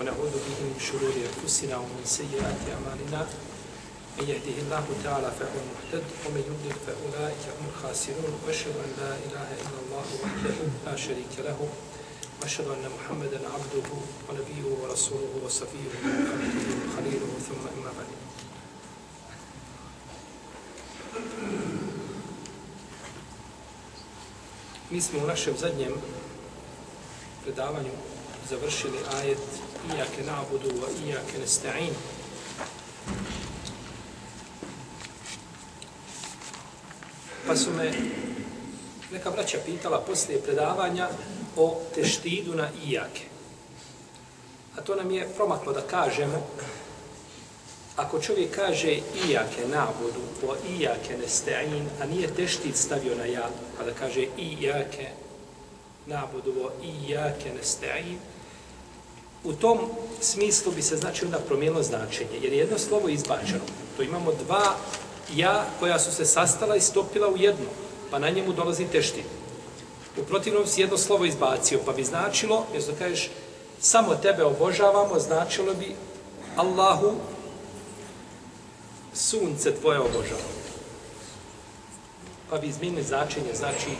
ونعوذ به من شرور أنفسنا ومن سيئات أعمالنا. من يهده الله تعالى فهو المهتد ومن يضلل فأولئك هم الخاسرون. وأشهد أن لا إله إلا الله وحده لا شريك له. وأشهد أن محمدا عبده ونبيه ورسوله وصفيه وخليله وخليله ثم أما بعد. Mi smo u našem zadnjem predavanju završili ajet Iyake na'budu wa iyake. Pa su me neka braća pitala poslije predavanja o teštidu na ijake. A to nam je promaklo da kažemo Ako čovjek kaže ijake nabudu, o ijake nesta'in, a nije teštid stavio na ja, pa da kaže ijake nabudu, o ijake nesta'in, u tom smislu bi se znači onda promijenilo značenje, jer jedno slovo izbačeno. To imamo dva ja koja su se sastala i stopila u jedno, pa na njemu dolazi teštin. U protivnom si jedno slovo izbacio, pa bi značilo, jer da kažeš, samo tebe obožavamo, značilo bi Allahu sunce tvoje obožavamo. Pa bi izmijenili značenje, znači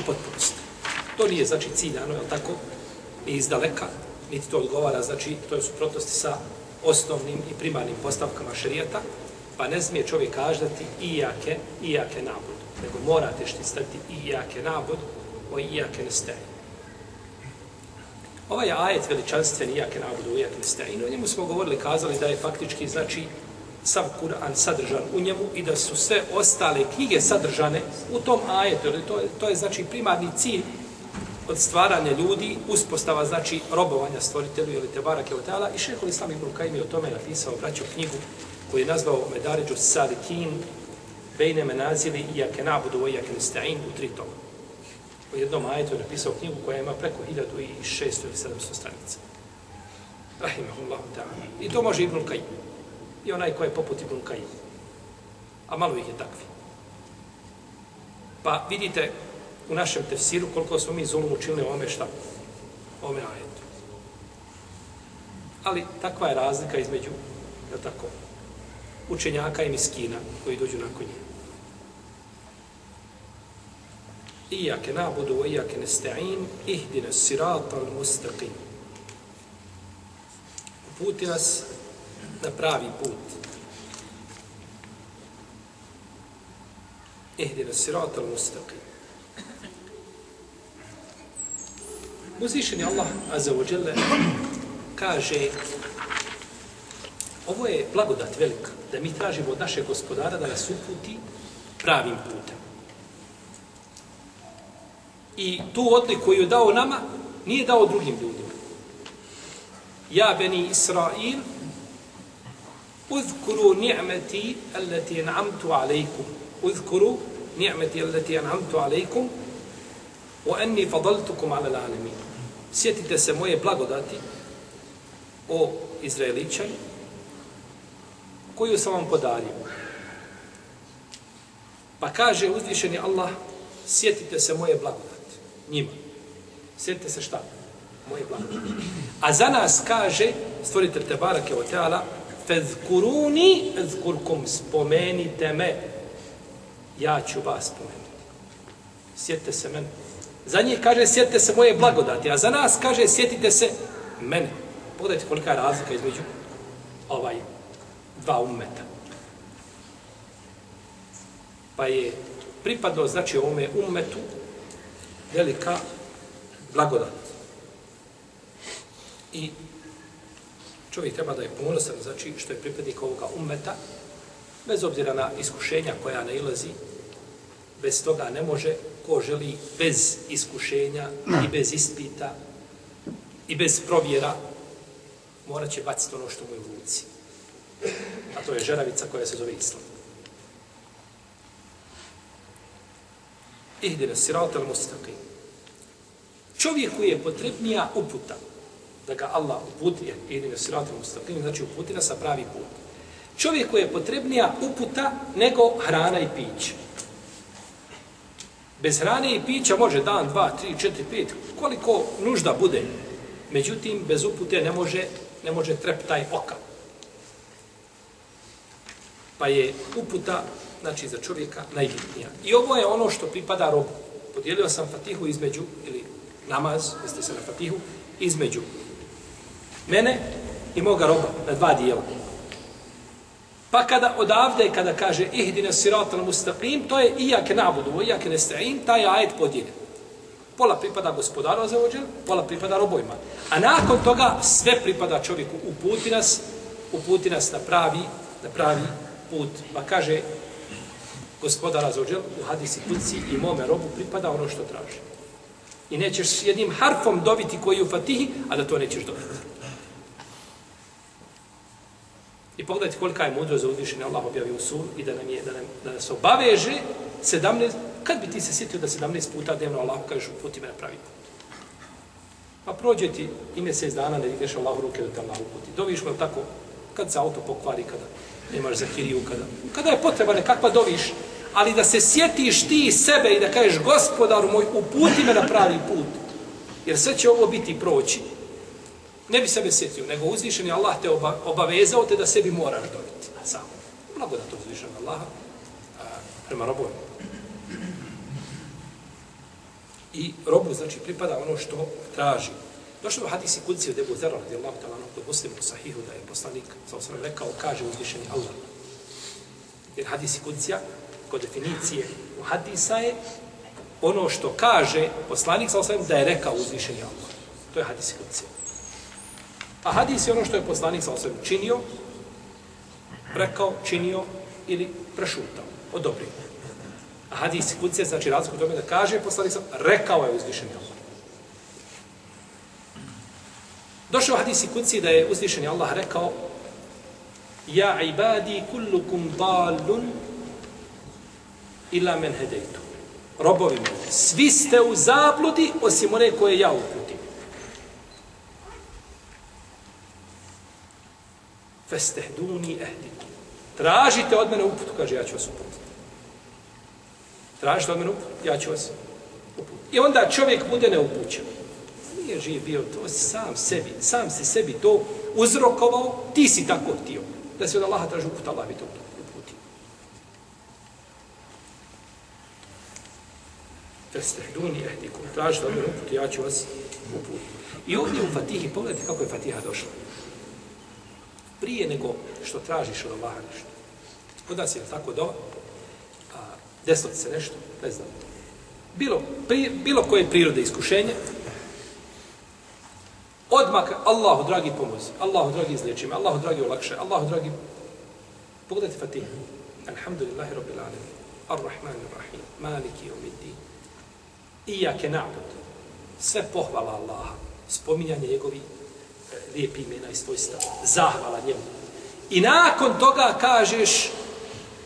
u potpunosti. To nije znači ciljano, je tako? Ni izdaleka, niti to odgovara, znači to je suprotnosti sa osnovnim i primarnim postavkama šarijata, pa ne smije čovjek každati i jake, i jake nabud, nego morate štisati i jake nabud, o i jake nesteje. Ovaj ajet veličanstven i jake nabud, o jake nesteje. O njemu smo govorili, kazali da je faktički, znači, sav Kur'an sadržan u njemu i da su sve ostale knjige sadržane u tom ajetu. To je, to je znači primarni cilj od stvaranja ljudi, uspostava znači robovanja stvoritelju ili te barake od i šehol Islam Ibn Kajim je o tome napisao braću knjigu koju je nazvao Medaređu Salikin Bejne menazili i jake nabudu o jake nesta'in u tri toma. U jednom ajetu je napisao knjigu koja ima preko 1600 ili 700 stranica. Rahimahullahu ta'ala. I to može Ibn Kajim. I onaj ko je poput Ibn Kajim. A malo ih je takvi. Pa vidite, u našem tefsiru koliko smo mi zulum učinili ome šta? Ome ajetu. Ali takva je razlika između, je tako, učenjaka i miskina koji dođu nakon nje. Iyake nabudu wa iyake nesta'in ihdina sirata al mustaqim. Uputi nas na pravi put. Ihdina sirata al Uzvišeni Allah, Azza kaže ovo je blagodat velika, da mi tražimo od našeg gospodara da nas uputi pravim putem. I tu odliku koju je dao nama, nije dao drugim ljudima. Ja, Beni Israil, uzkuru ni'meti allati an'amtu alejkum. Uzkuru ni'meti allati an'amtu alejkum wa anni fadaltukum ala alamin sjetite se moje blagodati o Izraeličani koju sam vam podario. Pa kaže uzvišeni Allah, sjetite se moje blagodati njima. Sjetite se šta? Moje blagodati. A za nas kaže, stvoritelj Tebarake o Teala, fezkuruni ezkurkum, spomenite me, ja ću vas spomenuti. Sjetite se mene. Za njih kaže sjetite se moje blagodati, a za nas kaže sjetite se mene. Pogledajte kolika je razlika između ovaj dva ummeta. Pa je pripadno znači, ovome ummetu velika blagodat. I čovjek treba da je ponosan, znači, što je pripadnik ovoga ummeta, bez obzira na iskušenja koja ne ilazi, bez toga ne može, ko želi bez iskušenja i bez ispita i bez provjera, morat će baciti ono što mu je u ruci. A to je žeravica koja se zove Islam. Ihdine sirata al mustaqim. Čovjeku je potrebnija uputa da ga Allah uputi, ihdine sirata al mustaqim, znači uputi nas sa pravi put. Čovjeku je potrebnija uputa nego hrana i piće. Bez hrane i pića može dan, dva, tri, četiri, pet, koliko nužda bude. Međutim, bez upute ne može, ne može treptaj oka. Pa je uputa, znači, za čovjeka najbitnija. I ovo je ono što pripada robu. Podijelio sam fatihu između, ili namaz, jeste se na fatihu, između mene i moga roba na dva dijela. Pa kada odavde, kada kaže ihdine siratal mustaqim, to je iak nabudu, ijake nesta'in, taj ajet podijeljen. Pola pripada gospodaru za ođel, pola pripada robojima. A nakon toga sve pripada čovjeku. Uputi nas, uputi nas na pravi, na pravi put. Pa kaže gospodara za ođel u hadisi kuci i mome robu pripada ono što traži. I nećeš jednim harfom dobiti koji je u fatihi, a da to nećeš dobiti. I pogledajte kolika je mudrost za uzvišenje Allah objavio sur i da nam je, da, nam, da nas obaveže 17, kad bi ti se sjetio da 17 puta dnevno Allah kažeš uputi me na pravi put. Pa prođe ti i mjesec dana ne ideš Allah ruke da te Allah uputi. Doviš mu tako, kad se auto pokvari, kada nemaš za kiriju, kada, kada je potreba nekakva doviš, ali da se sjetiš ti sebe i da kažeš gospodaru moj, uputi me na pravi put. Jer sve će ovo biti proći. Ne bi sebe sjetio, nego uzvišeni Allah te oba, obavezao te da sebi moraš dobiti. Samo. Mnogo da to uzvišeni Allah a, prema robu. I robu, znači, pripada ono što traži. Došlo u hadisi kudci od Ebu Zerra, radijallahu ta'ala, ono kod muslimu sahihu, da je poslanik, sa osram rekao, kaže uzvišeni Allah. Jer hadisi kudcija, kod definicije u hadisa je ono što kaže poslanik, sa osram, da je rekao uzvišeni Allah. To je hadisi kudcija. A hadis je ono što je poslanik sa osvijem činio, rekao, činio ili prešutao, odobrio. A hadis je znači razliku tome da kaže poslanik sa rekao je uzvišeni Allah. Došao hadis i kuci da je uzvišeni Allah rekao Ja ibadi kullukum dalun ila men hedejtu. Robovi moji, svi ste u zabludi osim one koje ja uputim. Festehduni ehdiku. Tražite od mene uputu, kaže, ja ću vas uputiti. Tražite od mene uputu, ja ću vas uputiti. I onda čovjek bude neupućen. Nije živ bio, to sam sebi, sam si sebi to uzrokovao, ti si tako htio. Da se od Allaha traži uput, Allah bi to uputio. Festehduni ehdiku. Tražite od mene uputu, ja ću vas uputiti. I ovdje u Fatihi, pogledajte kako je Fatiha došla prije nego što tražiš od Allaha nešto. Kod nas je tako do, a, desilo se nešto, ne znam. Bilo, pri, bilo koje prirode iskušenje, odmah Allahu dragi pomozi, Allahu dragi izliječi me, Allahu dragi olakše, Allahu dragi... Pogledajte Fatiha. Alhamdulillahi rabbil alamin. Ar-Rahman ar-Rahim. Maliki umiddin. Iyake na'budu. Sve pohvala Allaha. Spominjanje njegovih lijepi imena i svojstva. Zahvala njemu. I nakon toga kažeš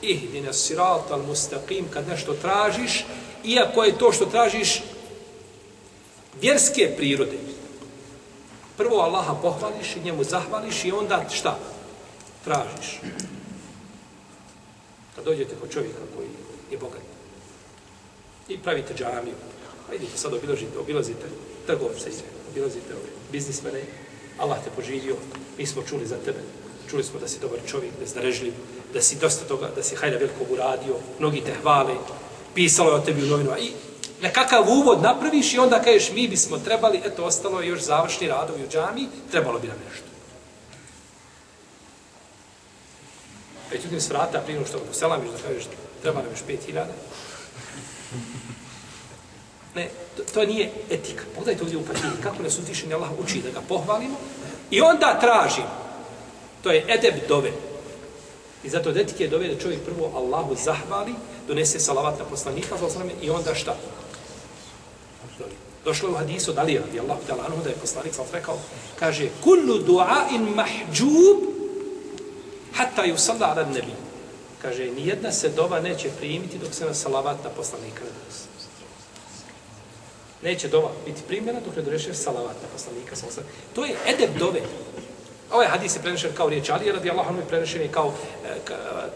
ihdina sirat al mustaqim kad nešto tražiš, iako je to što tražiš vjerske prirode. Prvo Allaha pohvališ i njemu zahvališ i onda šta? Tražiš. Kad dođete kod čovjeka koji je bogat i pravite džamiju, pa idite sad obilazite, obilazite trgovce, obilazite ove biznismene, Allah te poživio, mi smo čuli za tebe. Čuli smo da si dobar čovjek, da si da si dosta toga, da si hajda velikog uradio, mnogi te hvale, pisalo je o tebi u novinu. I nekakav uvod napraviš i onda kažeš mi bismo trebali, eto ostalo je još završni radovi u džami, trebalo bi nam nešto. Međutim, s vrata, prije što što selamiš da kažeš treba nam još pet hiljada. Ne, to, to nije etika. Pogledajte ovdje u Fatini, kako nas utišeni Allah uči da ga pohvalimo. I onda tražimo. To je edeb dove. I zato od etike je dove da čovjek prvo Allahu zahvali, donese salavat na poslanika, i onda šta? Došlo je u hadisu od Alija, radi Allahu ta'ala anhu, da je poslanik sam rekao, kaže, kullu du'ain mahđub hatta yusalla ala nebi. Kaže, nijedna se dova neće primiti dok se na salavat na poslanika ne donese. Neće dova biti primjena dok ne donese salavat na poslanika. To je edeb dove. Ovaj hadis je prenešen kao riječ Ali, radi Allah, je prenešen je kao, e,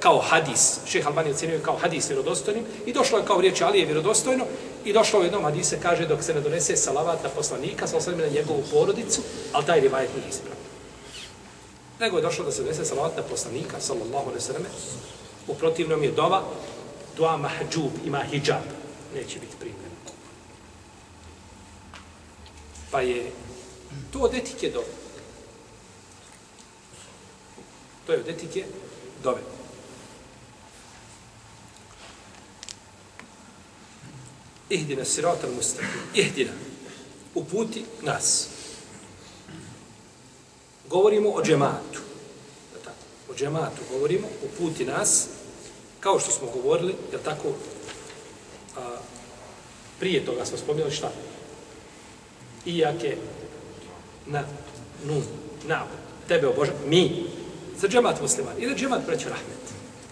kao hadis. Šeha Albani ocenio kao hadis vjerodostojnim i došlo je kao riječ Alije vjerodostojno i došlo u jednom hadise, kaže, dok se ne donese salavat na poslanika, sa osvrame na njegovu porodicu, ali taj rivajet nije ispravan. Nego je došlo da se donese salavat na poslanika, sallallahu alaihi sallam, u protivnom je dova, dua mahđub, ima hijab, neće biti primjer. Pa je to od etike dova. To je od etike dove. Ihdina sirata mustaqim. Ihdina. Uputi nas. Govorimo o džematu. O džematu govorimo, uputi nas, kao što smo govorili, je tako, a, prije toga smo spomnjali šta? Iyake na nun, na tebe oboža, mi, za džemat musliman, ili džemat braća rahmet.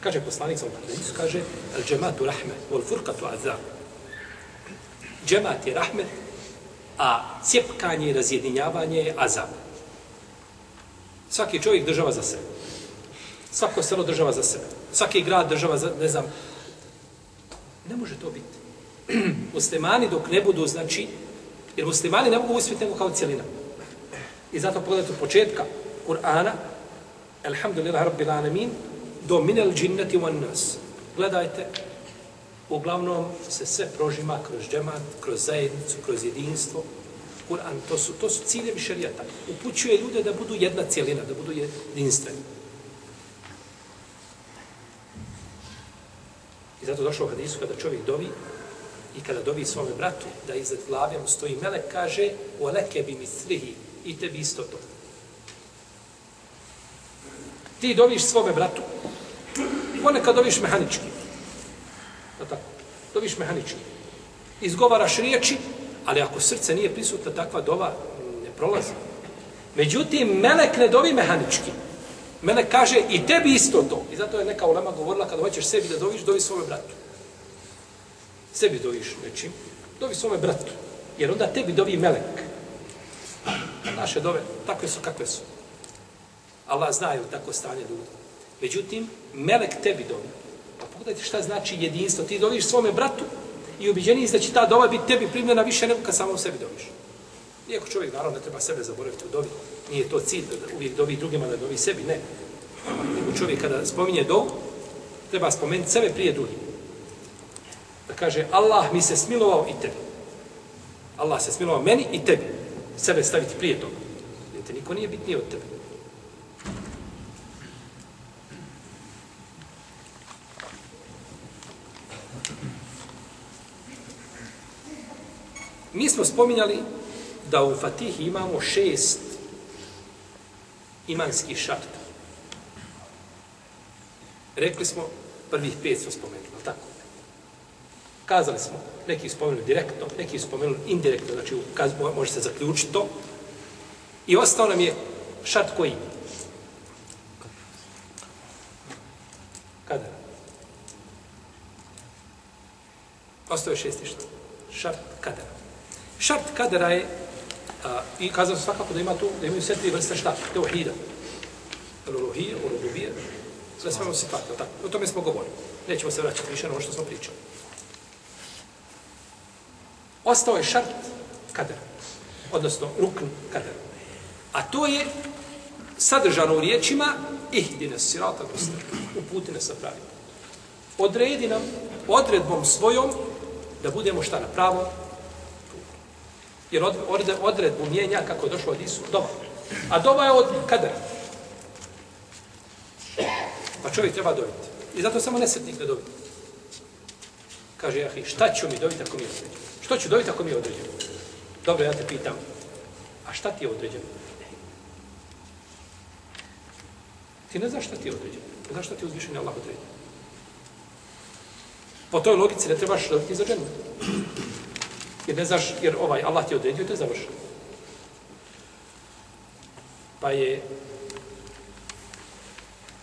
Kaže poslanik sa hadisu, kaže, al džematu rahmet, wal furqatu azab. Džemat je rahmet, a cijepkanje i razjedinjavanje je azab. Svaki čovjek država za sebe. Svako selo država za sebe. Svaki grad država za, ne znam, ne može to biti. muslimani dok ne budu, znači, jer muslimani ne mogu uspjeti nego kao cijelina. I zato pogledajte od početka Kur'ana, Alhamdulillah Rabbil Alamin, do minel džinnati wan nas. Gledajte, uglavnom se sve prožima kroz džemat, kroz zajednicu, kroz jedinstvo. Kur'an, to su, to su ciljevi šarijata. Upućuje ljude da budu jedna cijelina, da budu jedinstveni. I zato došlo u hadisu kada čovjek dovi i kada dovi svome bratu, da iznad glave mu stoji melek, kaže u aleke bi mislihi i tebi isto to. Ti doviš svome bratu, ponekad doviš mehanički. Da tako, doviš mehanički. Izgovaraš riječi, ali ako srce nije prisutno, takva dova ne prolazi. Međutim, melek ne dovi mehanički. Melek kaže i tebi isto to. I zato je neka ulema govorila, kada hoćeš sebi da doviš, dovi svome bratu. Sebi doviš nečim, dovi svome bratu. Jer onda tebi dovi melek. Naše dove, takve su kakve su. Allah zna je tako stanje ljudi. Međutim, melek tebi dovi. Pa pogledajte šta znači jedinstvo. Ti doviš svome bratu i ubiđeni da će ta dova biti tebi primljena više nego kad samo sebi doviš. Iako čovjek naravno ne treba sebe zaboraviti u dovi. Nije to cilj da uvijek dovi drugima da dovi sebi, ne. Nego čovjek kada spominje do, treba spomenuti sebe prije drugima. Da kaže, Allah mi se smilovao i tebi. Allah se smilovao meni i tebi. Sebe staviti prije toga. Jer te niko nije bitniji od tebe. Mi smo spominjali da u Fatihi imamo šest imanskih šarta. Rekli smo, prvih pet smo spomenuli. Kazali smo, neki spomenuli direktno, neki spomenuli indirektno, znači kaz, može se zaključiti to. I ostao nam je šart koji? Kada? Ostao je šesti šart. Šart kadera. Šart kadera je, a, i kazao sam svakako da ima tu, da imaju sve tri vrste šta? Teohida. Uluhija, ulubija, sve smo se fati, tako. O tome smo govorili. Nećemo se vraćati više na ono što smo pričali. Ostao je šart kadera, odnosno rukn kadera. A to je sadržano u riječima ihdine sirata gusta, uputi nas na pravi Odredi nam odredbom svojom da budemo šta na pravom Jer od, od, odredbu mijenja kako je došlo od Isu, doba. A doba je od kadera. Pa čovjek treba dobiti. I zato samo nesretnik da dobiti. Kaže, jahi, šta ću mi dobiti ako mi je određeno? Što ću dobiti ako mi je određeno? Dobro, ja te pitam, a šta ti je određeno? Ti ne znaš šta ti je određeno. Ne znaš šta ti je uzvišenje Allah određeno. Po toj logici ne trebaš dobiti za dženu. Jer ne znaš, jer ovaj Allah ti je odredio, to je završeno. Pa je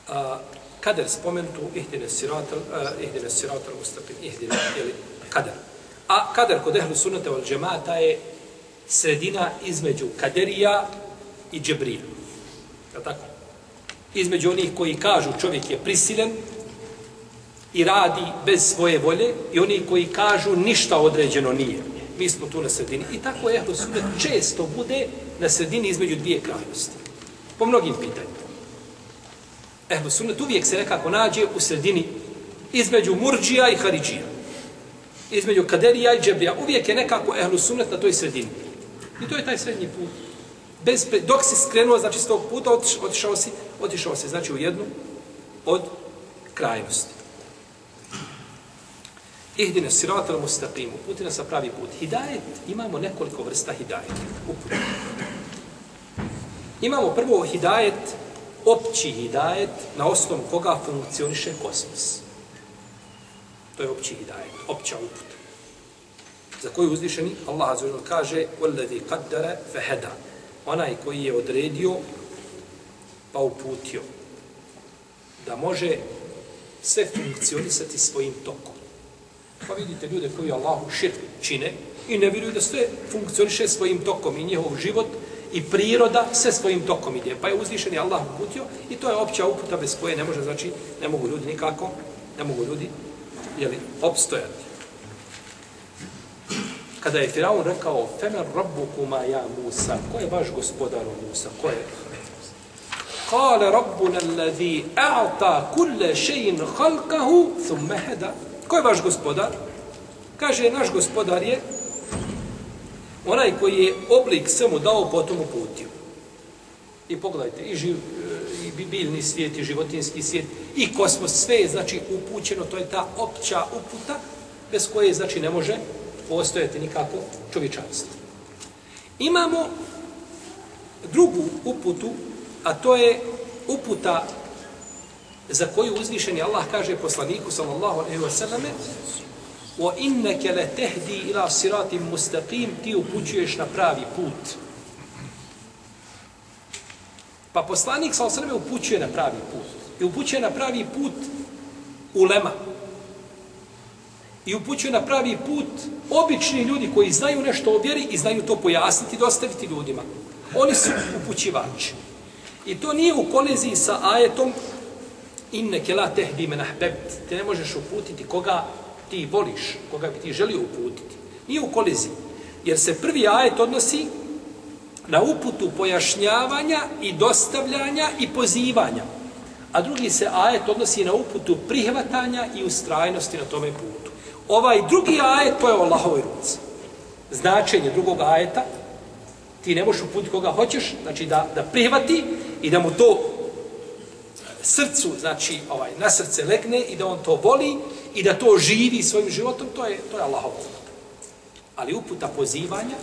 a, kader spomenutu ihdine siratel, uh, ihdine siratel mustaqim, ihdine, jeli, kader. A kader kod ehlu sunnata wal džemata je sredina između kaderija i džebrija. Je tako? Između onih koji kažu čovjek je prisilen i radi bez svoje volje i oni koji kažu ništa određeno nije. Mi smo tu na sredini. I tako ehlu sunnet često bude na sredini između dvije krajnosti. Po mnogim pitanjima. Ehlu sunnet uvijek se nekako nađe u sredini između murđija i haridžija. Između kaderija i džebrija. Uvijek je nekako ehlu sunnet na toj sredini. I to je taj srednji put. Bez, dok si skrenuo, znači, s tog puta, otišao si, otišao si, znači, u jednu od krajnosti. Ihdine al mustaqim, puti nas pravi put. Hidajet, imamo nekoliko vrsta hidajeta. Imamo prvo hidajet, opći hidajet na osnovu koga funkcioniše kosmos. To je opći hidajet, opća uput. Za koju uzvišeni Allah azzurno kaže وَلَّذِي قَدَّرَ فَهَدَ Onaj koji je odredio pa uputio da može sve funkcionisati svojim tokom. Pa vidite ljude koji Allahu širk čine i ne vjeruju da sve funkcioniše svojim tokom i njihov život i priroda sve svojim tokom ide. Pa je uzvišeni Allah uputio i to je opća uputa bez koje ne može, znači, ne mogu ljudi nikako, ne mogu ljudi, jeli, opstojati. Kada je Firaun rekao, Femer rabbukuma ja Musa, ko je vaš gospodar Musa, ko je? Kale rabbuna alladhi a'ta kulle še'in halkahu thumme heda. Ko je vaš gospodar? Kaže, naš gospodar je onaj koji je oblik svemu dao, potom uputio. I pogledajte, i, živ, e, i biljni svijet, i životinski svijet, i kosmos, sve je, znači, upućeno, to je ta opća uputa, bez koje, znači, ne može postojati nikako čovječanstvo. Imamo drugu uputu, a to je uputa za koju uzvišeni Allah kaže poslaniku sallallahu alejhi ve selleme wa innaka la tahdi ila siratin mustaqim ti upućuješ na pravi put. Pa poslanik sa osrme upućuje na pravi put. I upućuje na pravi put ulema. I upućuje na pravi put obični ljudi koji znaju nešto o vjeri i znaju to pojasniti i dostaviti ljudima. Oni su upućivači. I to nije u koliziji sa ajetom inneke la tehdi men ahbebt. Te ne možeš uputiti koga ti voliš, koga bi ti želio uputiti. Nije u koliziji. Jer se prvi ajet odnosi na uputu pojašnjavanja i dostavljanja i pozivanja. A drugi se ajet odnosi na uputu prihvatanja i ustrajnosti na tome putu. Ovaj drugi ajet, to je o Allahovoj ruci. Značenje drugog ajeta, ti ne možeš uputiti koga hoćeš, znači da, da prihvati i da mu to srcu, znači ovaj na srce legne i da on to voli i da to živi svojim životom, to je to je Allahov Ali uputa pozivanja,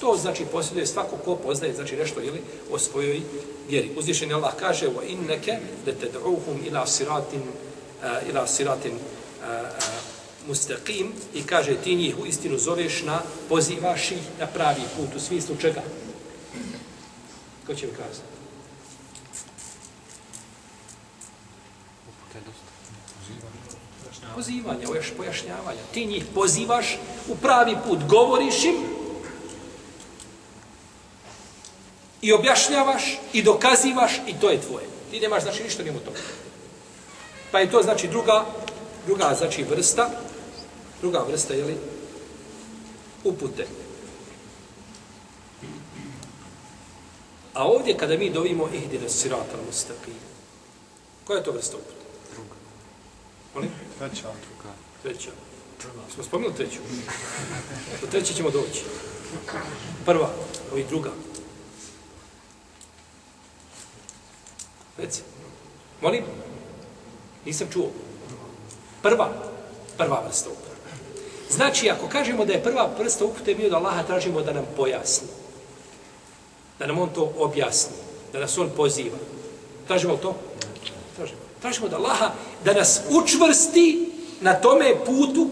to znači posjeduje svako ko poznaje znači nešto ili o svojoj vjeri. Uzvišen Allah kaže: "Wa innaka latad'uhum ila siratin uh, ila siratin uh, uh, mustaqim" i kaže ti njih u istinu zoveš na pozivaš ih na pravi put u smislu čega? Ko će mi kazati? Pozivanja, još pojašnjavanja. Ti njih pozivaš u pravi put, govoriš im i objašnjavaš i dokazivaš i to je tvoje. Ti nemaš znači ništa njemu to. Pa je to znači druga, druga znači vrsta, druga vrsta je li upute. A ovdje kada mi dovimo ihdine sirata mustaqim, koja je to vrsta upute? Molim? Treća druga. Treća. Smo spomenuli treću? Do treće ćemo doći. Prva, ovi druga. Reci. Molim? Nisam čuo. Prva, prva vrsta upute. Znači, ako kažemo da je prva vrsta upute, mi od Allaha tražimo da nam pojasni. Da nam on to objasni. Da nas on poziva. Tražimo to? Tražimo. Tražimo da Allaha da nas učvrsti na tome putu.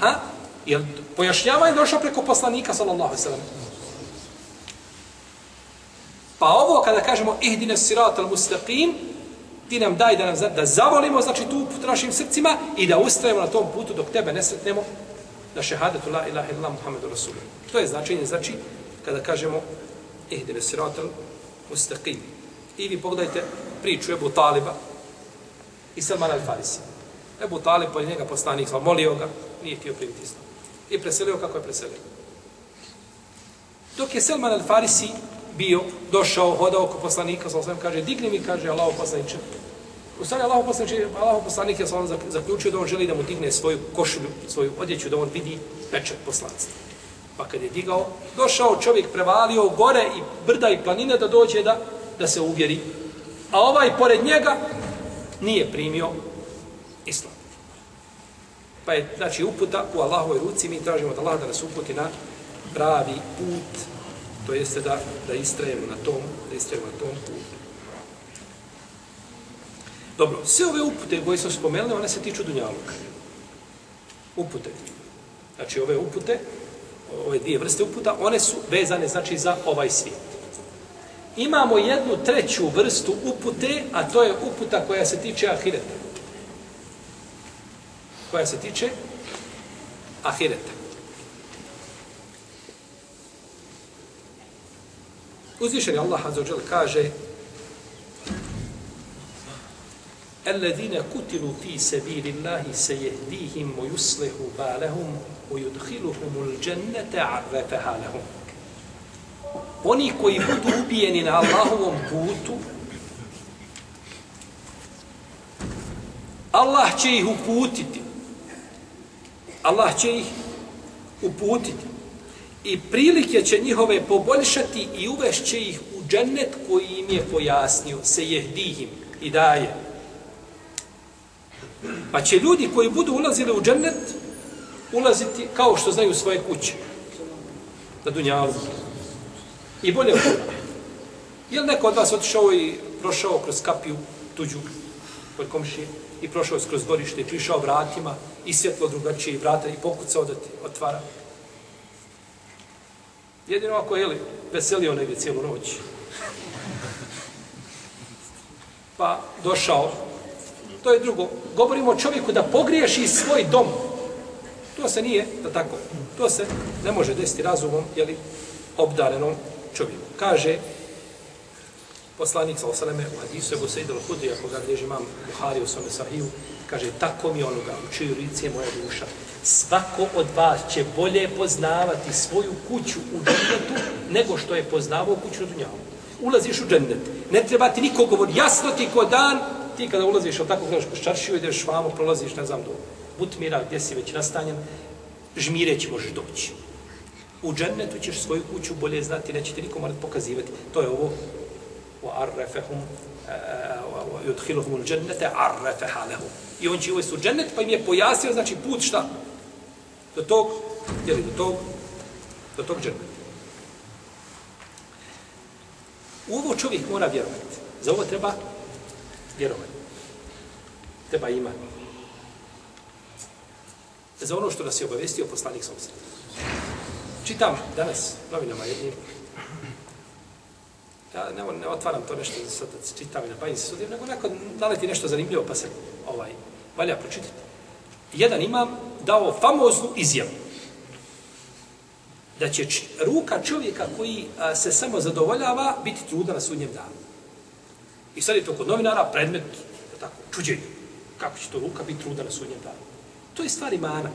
Ha? Jer pojašnjavanje došao preko poslanika, sallallahu sallam. Pa ovo kada kažemo ihdine sirat al mustaqim, ti nam daj da, nam, da zavolimo znači tu put našim srcima i da ustajemo na tom putu dok tebe ne sretnemo da šehadetu la ilaha illa Muhammedu Rasulullah. To je značenje, znači, kada kažemo ihdine sirat al mustaqim. I vi pogledajte priču Ebu Taliba i Salman al-Farisi. Ebu Talib, po njega poslanik, pa molio ga, nije htio primiti islam. I preselio kako je preselio. Dok je Salman al-Farisi bio, došao, hodao oko poslanika, sa osvijem, kaže, digni mi, kaže, Allah poslaniče. U stvari, Allah poslaniče, Allah poslanik je sa zaključio da on želi da mu digne svoju košulju, svoju odjeću, da on vidi pečat poslanstva. Pa kad je digao, došao čovjek, prevalio gore i brda i planine da dođe da, da se uvjeri. A ovaj, pored njega, nije primio islam. Pa je, znači, uputa u Allahovoj ruci, mi tražimo da Allah da nas uputi na pravi put, To jeste da, da istrajemo na tom, da istrajemo na tom putu. Dobro, sve ove upute koje smo spomenuli, one se tiču Dunjaluka. Upute. Znači, ove upute, ove dvije vrste uputa, one su vezane, znači, za ovaj svijet. Imamo jednu treću vrstu upute, a to je uputa koja se tiče ahireta. Koja se tiče ahireta. Uzvišeni Allah azzawajal kaže الذين كتلوا في سبيل الله سيهديهم ويصلح بالهم ويدخلهم الجنة عرفها لهم Oni koji budu ubijeni na Allahovom putu, Allah će ih uputiti. Allah će ih uputiti i prilike će njihove poboljšati i uvešće ih u džennet koji im je pojasnio, se jehdihim i daje. Pa će ljudi koji budu ulazili u džennet ulaziti kao što znaju svoje kuće. Na dunjalu. I bolje od toga. Je li neko od vas otišao i prošao kroz kapiju tuđu kod komšije i prošao kroz dvorište i prišao vratima i svjetlo drugačije i vrata i pokucao da ti otvara? Jedino ako je li veselio negdje cijelu noć. Pa došao. To je drugo. Govorimo o čovjeku da pogriješi svoj dom. To se nije, da tako, to se ne može desiti razumom, jeli, obdarenom čovjeku. Kaže, poslanik sa osaleme u hadisu Ebu Sejid al-Hudri, ako ga gdje imam Buhari u svome sahiju, kaže, tako mi onoga, u čiju lice moja duša, svako od vas će bolje poznavati svoju kuću u džennetu nego što je poznavao kuću na dunjavu. Ulaziš u džennet, ne treba ti niko govor, jasno ti ko dan, ti kada ulaziš, ali tako gledaš, kroz čaršiju, ideš vamo, prolaziš, ne znam, do Butmira, gdje si već nastanjen, žmireć možeš doći. U džennetu ćeš svoju kuću bolje znati, neće ti niko morati pokazivati. To je ovo, wa arrafahum e, e, wa yudkhiluhum al-jannata arrafaha lahum. I on će uvesti u džennet, pa im je pojasnio, znači, put šta? do tog, jeli, do tog, do tog dženneta. U ovo čovjek mora vjerovati. Za ovo treba vjerovati. Treba imati. Za ono što nas je obavestio poslanik sa osredom. Čitam danas novinama jednim. Ja ne, ne otvaram to nešto, sad čitam i na bajnici sudim, nego neko naleti nešto zanimljivo, pa se ovaj, valja pročitati jedan imam dao famoznu izjavu da će ruka čovjeka koji a, se samo zadovoljava biti truda na sudnjem danu. I sad je to kod novinara predmet tako, čuđenja. Kako će to ruka biti truda na sudnjem danu? To je stvar imana.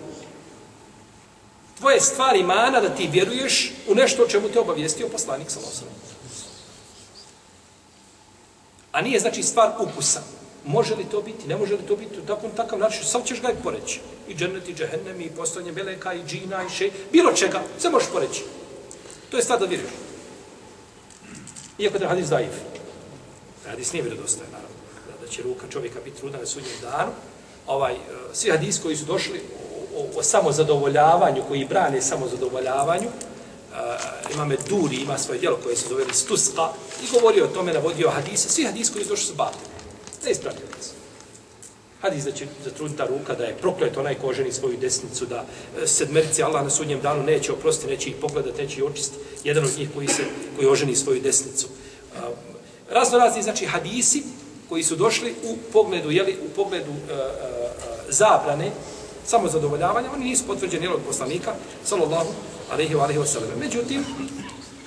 Tvoje stvar imana da ti vjeruješ u nešto o čemu te obavijestio poslanik sa losom. A nije znači stvar ukusa. Može li to biti? Ne može li to biti? U takvom takav način, sam ćeš ga i poreći. I džennet, i džehennem, i postojanje meleka, i džina, i še, bilo čega, sve možeš poreći. To je stvar da vjeruješ. Iako da je hadis daif. Hadis nije vjerodostojan, naravno. Da će ruka čovjeka biti trudna na sudnjem danu. Ovaj, eh, svi hadis koji su došli o, o, samozadovoljavanju, koji brane samozadovoljavanju, uh, imame Duri, ima svoje djelo koje se zove Stuska, i govori o tome, navodio hadise, svi hadis koji su došli su batili. Ne ispravljaju hadisi. Hadis da će zatrudnita ruka, da je proklet onaj ko ženi svoju desnicu, da e, sedmerici Allah na sudnjem danu neće oprostiti, neće ih pogledati, neće ih očistiti. Jedan od njih koji, se, koji oženi svoju desnicu. Uh, razno razni, znači, hadisi koji su došli u pogledu, jeli, u pogledu uh, uh, zabrane, samo zadovoljavanja, oni nisu potvrđeni jel, od poslanika, sallallahu alaihi wa alaihi wa sallam. Međutim,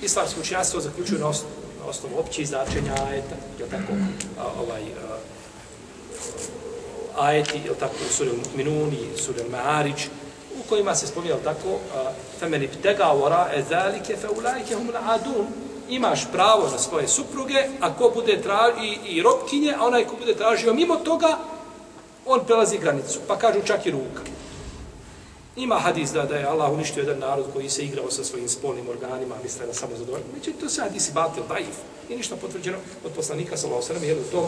islamski učenjaci to zaključuju na osnovu, na osnovu općih značenja ajeta, je tako, a, ovaj, a, ajeti, jel tako, u suri Minuni, suri Ma'arić, u kojima se spominje, jel tako, femeni ptega vora e zalike fe ulajke hum adun, imaš pravo na svoje supruge, a ko bude traži, i, i robkinje, a onaj ko bude tražio mimo toga, on prelazi granicu, pa kažu čak i ruka. Ima hadis da, da je Allah uništio jedan narod koji se igrao sa svojim spolnim organima, misle da samo zadovoljno. Međutim, to se hadisi batil, daif. I ništa potvrđeno od poslanika, sallahu sallam, jel, u tom,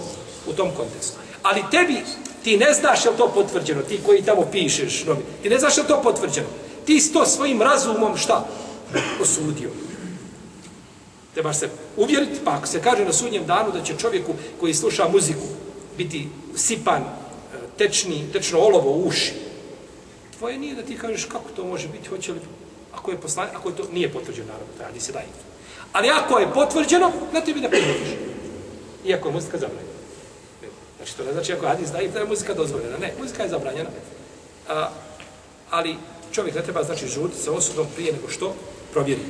u tom kontekstu. Ali tebi, ti ne znaš je to potvrđeno, ti koji tamo pišeš, novi, ti ne znaš je to potvrđeno. Ti si to svojim razumom šta? Osudio. Trebaš se uvjeriti, pa ako se kaže na sudnjem danu da će čovjeku koji sluša muziku biti sipan, tečni, tečno olovo u uši, tvoje nije da ti kažeš kako to može biti, hoće li, ako je poslan, ako je to nije potvrđeno, naravno, radi se daj. Ali ako je potvrđeno, na tebi da prihvatiš. Iako je muzika zabranjena. Znači, to ne znači ako hadis daje, da je muzika dozvoljena. Ne, muzika je zabranjena. A, ali čovjek ne treba, znači, žuti sa osudom prije nego što provjeri.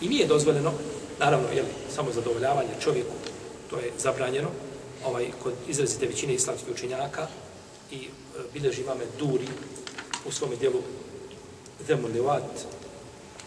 I nije dozvoljeno, naravno, jeli, samo zadovoljavanje čovjeku, to je zabranjeno, ovaj, kod izrazite većine islamskih učenjaka i e, bilježi imame Duri u svom dijelu Zemulivat,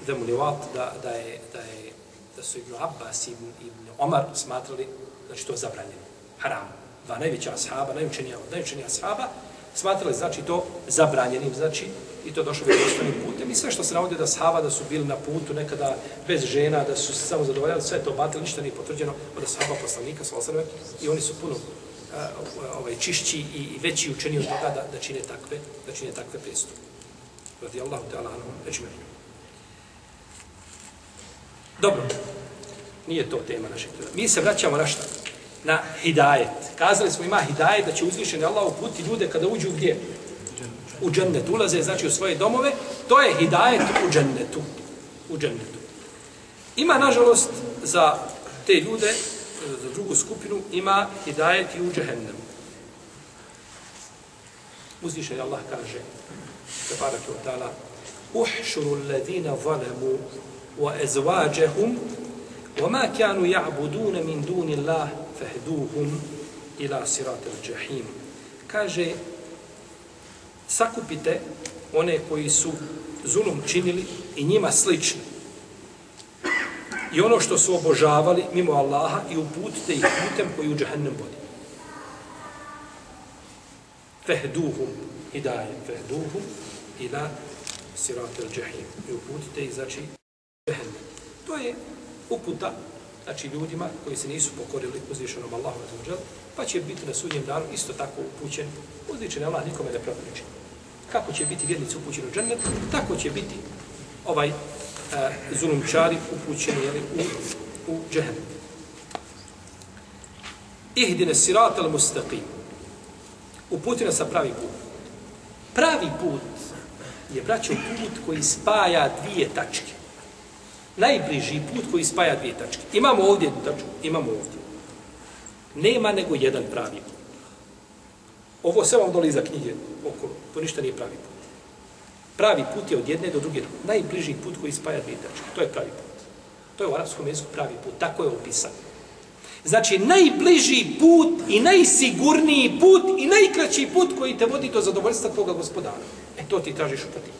Zemulivat da, da, je, da, je, da su Ibn Abbas i Ibn, Ibn Omar smatrali znači, to zabranjeno, haram. Dva najveća ashaba, najučenija, najučenija ashaba, smatrali znači to zabranjenim, znači i to došlo vjerovostanim putem. I sve što se navodi da sahaba da su bili na putu nekada bez žena, da su se samo zadovoljali, sve to batili, ništa nije potvrđeno od sahaba poslanika, svalsarve, i oni su puno eh, ovaj, čišći i veći učeni od toga da, da čine takve, da čine takve pristupe. Radi Allahu ta'ala anhu, već. Dobro, nije to tema našeg treba. Mi se vraćamo na šta? Na hidajet. Kazali smo ima hidajet da će uzvišeni Allah uputi ljude kada uđu gdje? U džennetu. Ulaze znači u svoje domove. To je hidajet u džennetu. U džennetu. Ima, nažalost, za te ljude, za drugu skupinu, ima hidajet i u džehennemu. Uzvišeni Allah kaže, تبارك وتعالى احشروا الذين ظلموا وازواجهم وما كانوا يعبدون من دون الله فهدوهم الى صراط الجحيم kaže sakupite one koji su zulum činili i njima slični i ono što su obožavali mimo Allaha i uputite ih putem koji u džahennem vodi. Fehduhum, hidaje, fehduhum, ila sirat al jahim i uputite ih znači džehennem. To je uputa znači ljudima koji se nisu pokorili uzvišenom Allahu Znači, pa će biti na sudnjem danu isto tako upućen uzvičen Allah nikome ne propriči. Kako će biti vjernici upućeni u džennet, tako će biti ovaj e, zulumčari upućeni jeli, u, u džehennem. Ihdine sirat al mustaqim. Uputi nas sa pravi put. Pravi put je, braćo, put koji spaja dvije tačke. Najbliži put koji spaja dvije tačke. Imamo ovdje jednu tačku, imamo ovdje. Nema nego jedan pravi put. Ovo sve vam doli za knjige okolo. To ništa nije pravi put. Pravi put je od jedne do druge. Najbliži put koji spaja dvije tačke. To je pravi put. To je u arapskom jeziku pravi put. Tako je opisan. Znači, najbliži put i najsigurniji put i najkraći put koji te vodi do zadovoljstva tvoga gospodara. E to ti tražiš u pati.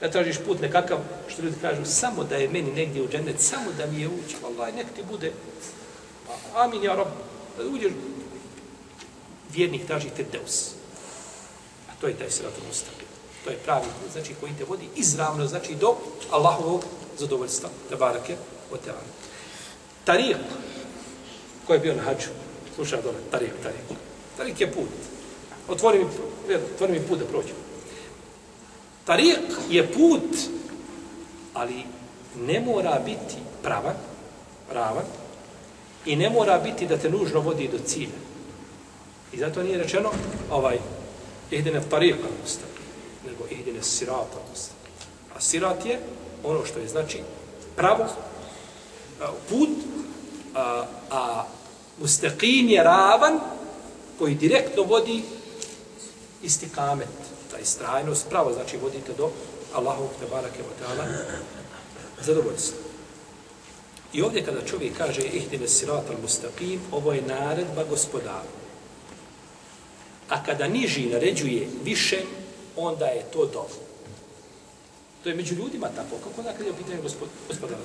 Da tražiš put nekakav, što ljudi kažu, samo da je meni negdje u džennet, samo da mi je ući, Allah, nek ti bude, amin, ja rob, da uđeš, vjernik traži te deus. A to je taj sratu mustabi. To je pravi put, znači, koji te vodi izravno, znači, do Allahovog zadovoljstva, da barake, o te Tariq, ko je bio na hađu, Slušaj dole, tariq, tariq. Tariq je put. Otvori mi, otvori mi put da prođem. Tariq je put, ali ne mora biti pravan, pravan, i ne mora biti da te nužno vodi do cilja. I zato nije rečeno ovaj ihdine tarika mustaqim, nego ihdine sirata mustaqim. A sirat je ono što je znači pravo, put, a, a mustaqim je ravan koji direktno vodi istikamet, ta istrajnost, pravo znači vodite do Allahu te barake wa ta'ala zadovoljstva. I ovdje kada čovjek kaže ihdine sirat al mustaqim, ovo je naredba gospodaru. A kada niži naređuje više, onda je to dobro. To je među ljudima tako. Kako onda kada je pitanje gospod, gospodara?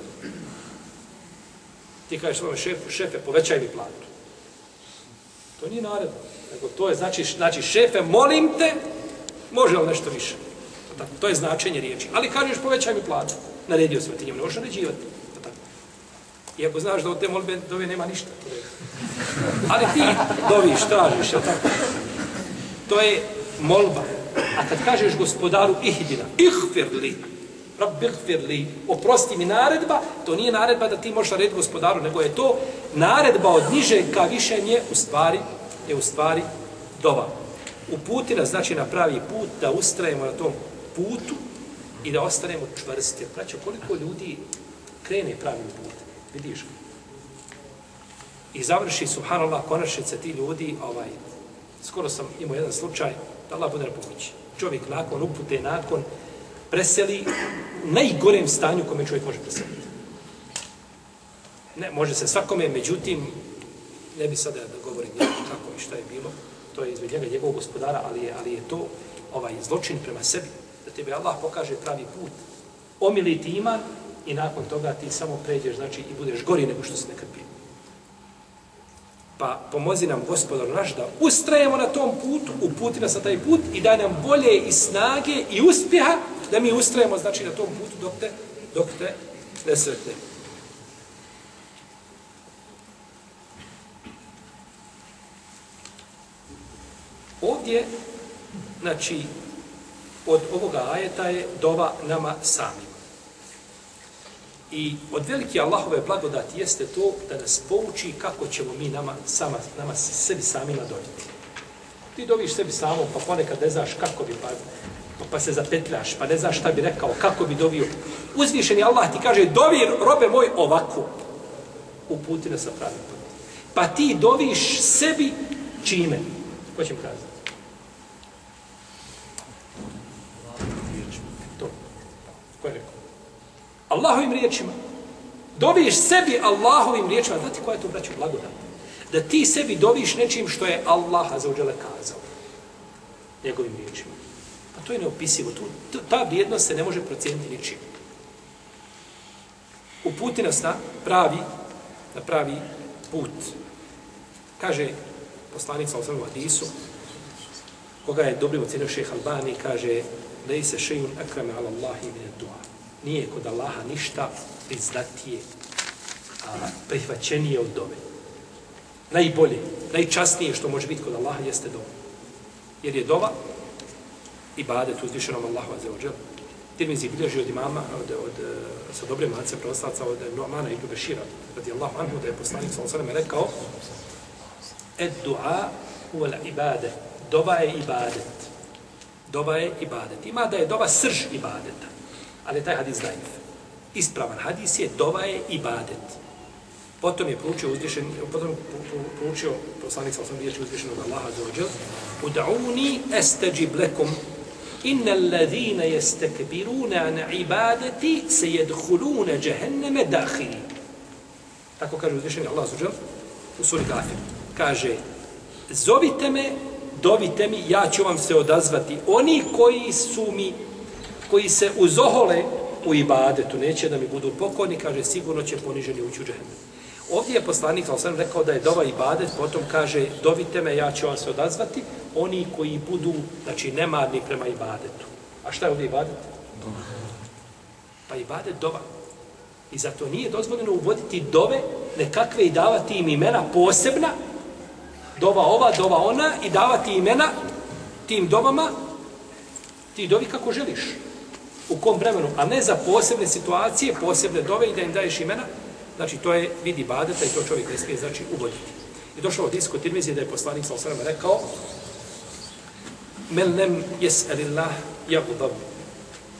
Ti kažeš svome šefu, šefe, povećaj mi platu. To nije naredba. Nego to je znači, znači šefe, molim te, može li nešto više? Tako, to je značenje riječi. Ali kažeš povećaj mi platu. Naredio sam ti njemu, ne možeš naređivati. Iako znaš da od te molbe dove nema ništa. Ali ti doviš, tražiš, je tako? To je molba. A kad kažeš gospodaru ihdina, ihfirli, rabbi ihfirli, oprosti mi naredba, to nije naredba da ti možeš narediti gospodaru, nego je to naredba od niže ka više je u stvari, je u stvari dova. Uputi nas, znači na pravi put, da ustrajemo na tom putu i da ostanemo čvrsti. Praćo, koliko ljudi krene pravim put, vidiš ga. I završi, subhanallah, konačnice ti ljudi, ovaj, skoro sam imao jedan slučaj, da Allah bude na pomoći. Čovjek nakon upute, nakon preseli u najgorem stanju kome čovjek može preseliti. Ne, može se svakome, međutim, ne bi sada da govorim kako i šta je bilo, to je izved njega njegovog gospodara, ali je, ali je to ovaj zločin prema sebi, da tebe Allah pokaže pravi put, omili ti iman i nakon toga ti samo pređeš, znači i budeš gori nego što si nekad bio. Pa pomozi nam gospodar naš da ustrajemo na tom putu, uputi nas na taj put i daj nam bolje i snage i uspjeha da mi ustrajemo znači na tom putu dok te, dok te ne sretne. Ovdje, znači, od ovoga ajeta je dova nama samim. I od velike Allahove blagodati jeste to da nas pouči kako ćemo mi nama, sama, nama sebi sami nadodjeti. Ti doviš sebi samo, pa ponekad ne znaš kako bi, pa, pa, pa se zapetljaš, pa ne znaš šta bi rekao, kako bi dovio. Uzvišeni Allah ti kaže, dovi robe moj ovako. Uputi nas sa pravi put. Pa ti doviš sebi čime? Ko će mi kazati? To. Ko je rekao? Allahovim riječima. Doviš sebi Allahovim riječima. Znate koja je to, braću, blagodat? Da ti sebi doviš nečim što je Allah za uđele kazao. Njegovim riječima. Pa to je neopisivo. Tu, ta vrijednost se ne može procijeniti ničim. Uputi nas na pravi, na pravi put. Kaže poslanica u svojom Hadisu, koga je dobro ocenio šeha Albani, kaže, da se šejun akrame ala Allahi min dua nije kod Allaha ništa priznatije, a prihvaćenije od dove. Najbolje, najčasnije što može biti kod Allaha jeste dova. Jer je dova ibadet uzvišenom Allahu azza wa. Tirmizi bilježi od imama, od, od, eh, sa dobre mace prostavca, od Nu'mana ibn Bešira, radi Allahu anhu, da je poslanik sa osaleme rekao, ed du'a huwa ibade, Dova je ibadet. Dova je ibadet. Ima da je dova srž ibadeta ali taj hadis daif. Ispravan hadis je dova je ibadet. Potom je proučio uzvišen, potom proučio poslanik sa osam riječi uzvišenog Allaha za ođel, Uda'uni estajib lekum, inna alladhina yastakbiruna an ibadati sayadkhuluna jahannama dakhili. Tako kaže uzvišeni Allah za ođel u suri Gafir. Kaže, zovite me, dovite mi, ja ću vam se odazvati. Oni koji su mi koji se uzohole u ibadetu, neće da mi budu pokorni, kaže, sigurno će poniženi ući u džehennem. Ovdje je poslanik, ali sam rekao da je dova ibadet, potom kaže, dovite me, ja ću vam se odazvati, oni koji budu, znači, nemarni prema ibadetu. A šta je ovdje ibadet? Pa ibadet dova. I zato nije dozvoljeno uvoditi dove nekakve i davati im imena posebna, dova ova, dova ona i davati imena tim dovama, ti dovi kako želiš. U kom vremenu, a ne za posebne situacije, posebne dove i da im daješ imena, znači to je vidi badeta i to čovjek ne smije znači uvoditi. I došao od isko Tirmizije da je poslanik sa osrama rekao Mel nem jes'alillah jagudab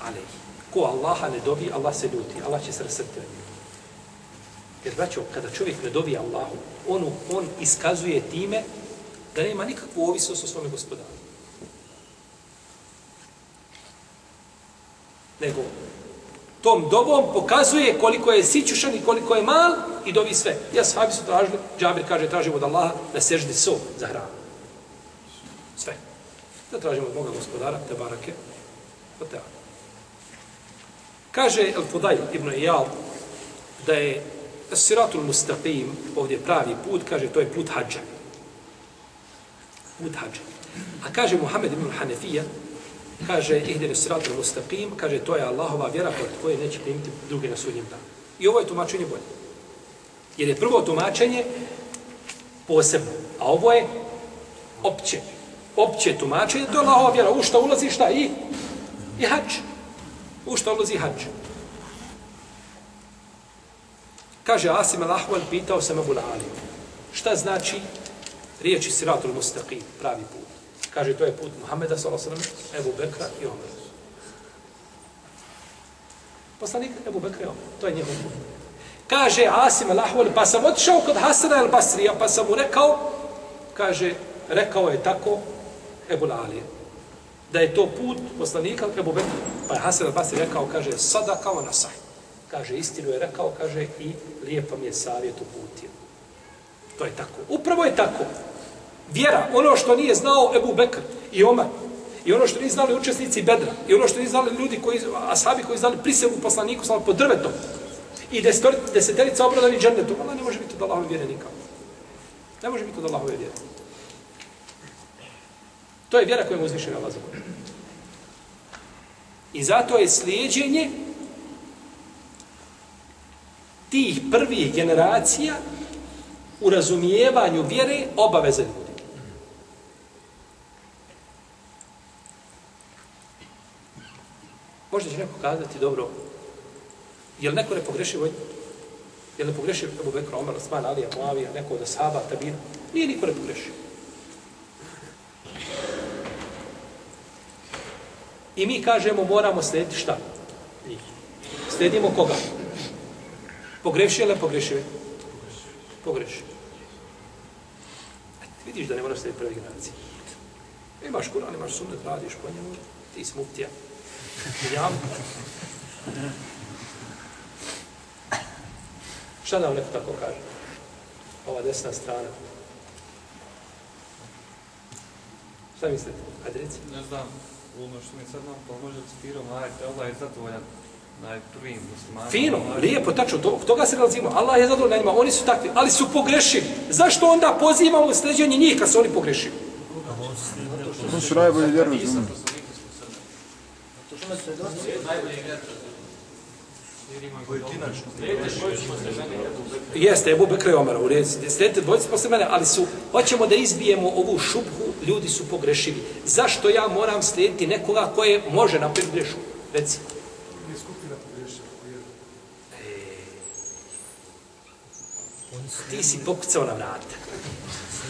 alej. Ko Allaha ne dobi, Allah se ljuti. Allah će se rasrti Jer, braćo, kada čovjek ne dobi Allahu, on, on iskazuje time da nema nikakvu ovisnost o svome gospodaru. Nego, tom dobom pokazuje koliko je sićušan i koliko je mal i dovi sve. Ja sahabi su tražili, Džabir kaže, tražimo od Allaha da seždi so za hranu. Sve. Da tražimo od moga gospodara, te barake, od te Kaže El Fudaj ibn Iyal da je Siratul Mustaqim, ovdje pravi put, kaže to je put hađa. Put hađa. A kaže Muhammed ibn Hanefija, kaže ihdine Siratul Mustaqim, kaže to je Allahova vjera pod koje neće primiti druge na sudnjem danu. I ovo je tumačenje bolje. Jer je prvo tumačenje posebno, a ovo je opće. Opće tumačenje, to je Allahova vjera. U što ulazi šta? I, i hač. U što ulazi hač. Kaže Asim al-Ahwal, pitao sam Abu Ali. Šta znači riječi Siratul Mustaqim, pravi put? Kaže, to je put Muhammeda, s.a.v. Ebu Bekra i Omer. Poslanik Ebu Bekra i Omer. To je njegov put. Kaže Asim al-Ahwal, pa sam otišao kod Hasana al-Basrija, pa sam mu rekao, kaže, rekao je tako Ebu Ali. Da je to put poslanika Ebu Bekra. Pa je Hasan al-Basri rekao, kaže, sada kao nasaj. Kaže, istinu je rekao, kaže, i lijepo mi je savjet uputio. To je tako. Upravo je tako. Vjera, ono što nije znao Ebu Bekr i Omar, i ono što nije znali učesnici Bedra, i ono što nije znali ljudi koji, asabi koji znali prisegu poslaniku, znali pod drvetom, i deseterica obradani džernetom, ona ne može biti od Allahove vjere nikako. Ne može biti od Allahove vjere. To je vjera koja je uzvišena Allah za I zato je slijedjenje tih prvih generacija u razumijevanju vjere obaveze Možda će neko kazati, dobro, je li neko ne pogrešio vojno? Je li ne pogrešio Ebu Bekra, Omer, Osman, Alija, Moavija, neko od Asaba, Tabina? Nije niko ne pogrešio. I mi kažemo, moramo slediti šta? Sledimo koga? Pogrešio ili pogrešio? Pogrešio. Vidiš da ne moraš slediti prve generacije. Imaš Kur'an, imaš sunnet, radiš po njemu, ti si muftija. Šta nam neko tako kaže? Ova desna strana. Šta mislite? Hajde reci. Ne znam, ono što mi sad nam pa može citirao, ajte, Allah je zadovoljan najprvim muslimanima. Fino, lijepo, tačno, to, toga se relazimo. Allah je zadovoljan njima, oni su takvi, ali su pogrešili. Zašto onda pozivamo sljeđenje njih kad su oni pogrešili? To su najbolji vjeru razumni. Jeste, Ebu Bekra i Omer, u redu. Slijedite dvojice posle mene, ali su, hoćemo da izbijemo ovu šupku, ljudi su pogrešili. Zašto ja moram slijediti nekoga koje može napraviti grešku? Reci. ti si pokucao na vrata.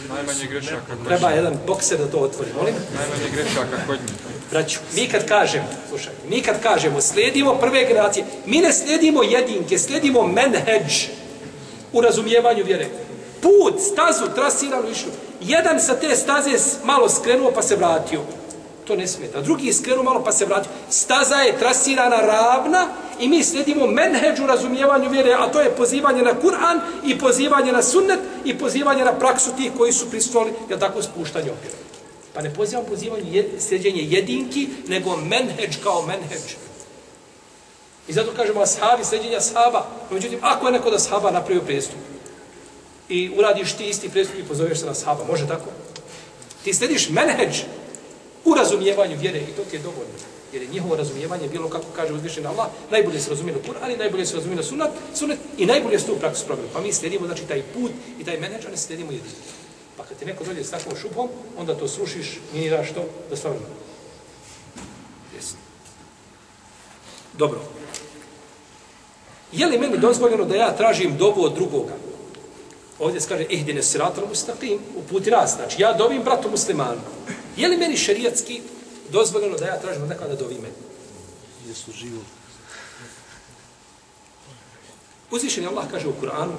Najmanje grešaka kod Treba jedan bokser da to otvori, molim? Najmanje grešaka kod njih. Braću, mi kad kažemo, slušaj, mi kad kažemo, slijedimo prve generacije, mi ne slijedimo jedinke, slijedimo menheđ u razumijevanju vjere. Put, stazu, trasiranu išlo. Jedan sa te staze malo skrenuo pa se vratio to ne smeta. Drugi je skrenuo malo pa se vratio. Staza je trasirana ravna i mi sledimo menheđu razumijevanju vjere, a to je pozivanje na Kur'an i pozivanje na sunnet i pozivanje na praksu tih koji su pristoli, jel tako, spuštanje opjera. Pa ne pozivamo pozivanje jed, sljeđenje jedinki, nego menheđ kao menheđ. I zato kažemo ashabi, sljeđenje ashaba. No, međutim, ako je neko da ashaba napravio prestup i uradiš ti isti prestup i pozoveš se na ashaba, može tako? Ti slediš menheđ, u razumijevanju vjere i to ti je dovoljno. Jer je njihovo razumijevanje bilo, kako kaže uzvišen Allah, najbolje se razumije Kur'an i najbolje se razumije sunat, sunat i najbolje se to u praksu proveli. Pa mi slijedimo znači, taj put i taj menedžer, ne slijedimo jedinu. Pa kad ti neko dođe s takvom šubom, onda to srušiš, miniraš to, da stvarno. Jesi. Dobro. Je li meni dozvoljeno da ja tražim dobu od drugoga? Ovdje se kaže, ihdine siratal mustaqim, uputi raz. Znači, ja dovim bratu muslimanu. Je li meni šerijatski dozvoljeno da ja tražim od nekoga da dovi meni? Jesu život. Uzvišen je Allah kaže u Kur'anu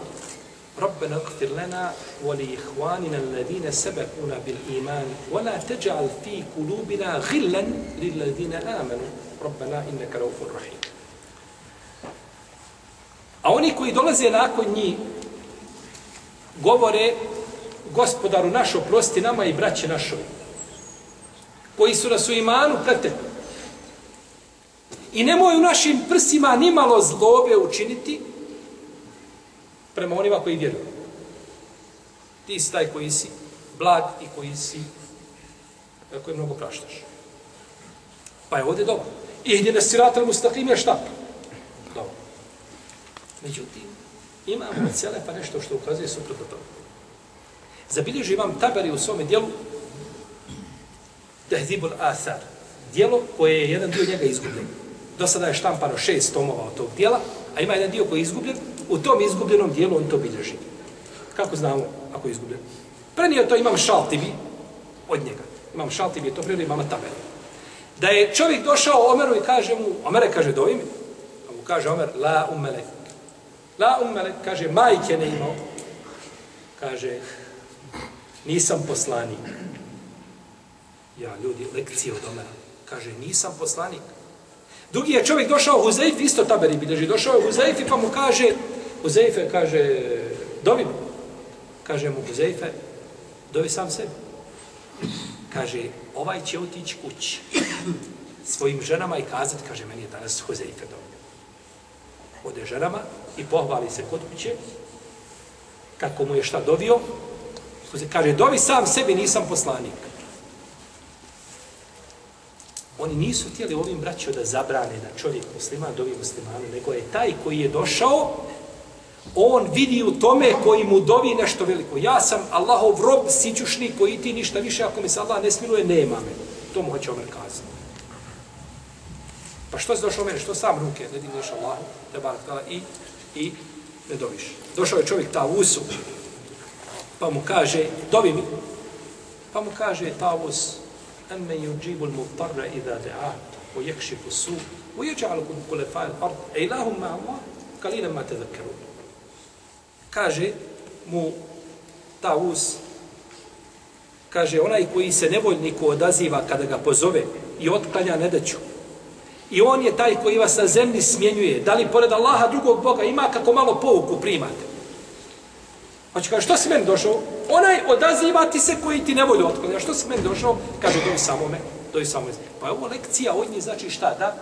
ربنا اغفر لنا ولإخواننا الذين سبقونا بالإيمان ولا تجعل في قلوبنا غلا للذين آمنوا ربنا إنك رؤوف رحيم A oni koji dolaze nakon njih govore gospodaru našo, prosti nama i braće našoj, koji su nas u imanu pretekli. I nemoj u našim prsima nimalo zlobe učiniti, prema onima koji vjeruju. Ti si taj koji si blag i koji si e, koji mnogo praštaš. Pa je ovdje dobro. I gdje nas siratel mustakim je šta? Dobro. Međutim, imamo od Selefa pa nešto što ukazuje suprotno to. Zabilježi imam tabari u svome dijelu Tehzibul Asar. Dijelo koje je jedan dio njega izgubljen. Do sada je štampano šest tomova od tog dijela, a ima jedan dio koji je izgubljen, u tom izgubljenom dijelu on to bilježi. Kako znamo ako je izgubljen? Prenio to imam šaltivi od njega. Imam šaltivi, to prenio imama Tabari. Da je čovjek došao Omeru i kaže mu, Omere kaže, dovi mi. A mu kaže Omer, la umele, La ummelek, kaže, majke ne imao. Kaže, nisam poslanik. Ja, ljudi, lekcije od Omera. Kaže, nisam poslanik. Drugi je čovjek došao Huzeif, isto taberi bilježi, došao je Huzeif i pa mu kaže, Huzeife kaže, dovi mu. Kaže mu Huzeife, dovi sam sebi. Kaže, ovaj će otići kući svojim ženama i kazati, kaže, meni je danas Huzeife dovi. Ode ženama i pohvali se kod kuće, kako mu je šta dovio, kaže, dovi sam sebi, nisam poslanik. Oni nisu htjeli ovim braćo da zabrane da čovjek musliman dovi muslimanu, nego je taj koji je došao, on vidi u tome koji mu dovi nešto veliko. Ja sam Allahov rob sićušni koji ti ništa više, ako mi se Allah ne smiluje, nema me. To mu hoće Omer kazati. Pa što si došao mene? Što sam ruke ne digneš Allahu? Treba i, i ne dobiš. Došao je čovjek Tavusu, pa mu kaže, dovi mi. Pa mu kaže Tavus, us, emme yuđibul mutarra idha de'a, u jekši su, u jeđa alakum kule fa'il ard, e ilahum ma Allah, kalina ma te zakeru. Kaže mu Tavus, kaže onaj koji se nevoljniku odaziva kada ga pozove i otklanja nedaću, i on je taj koji vas na zemlji smjenjuje da li pored Allaha drugog Boga ima kako malo pouku primate Hoće kaže, što si meni došao? Onaj odaziva ti se koji ti ne volju A Što si meni došao? Kaže, doj samome. doj samome. Pa je ovo lekcija od nje znači šta? Da,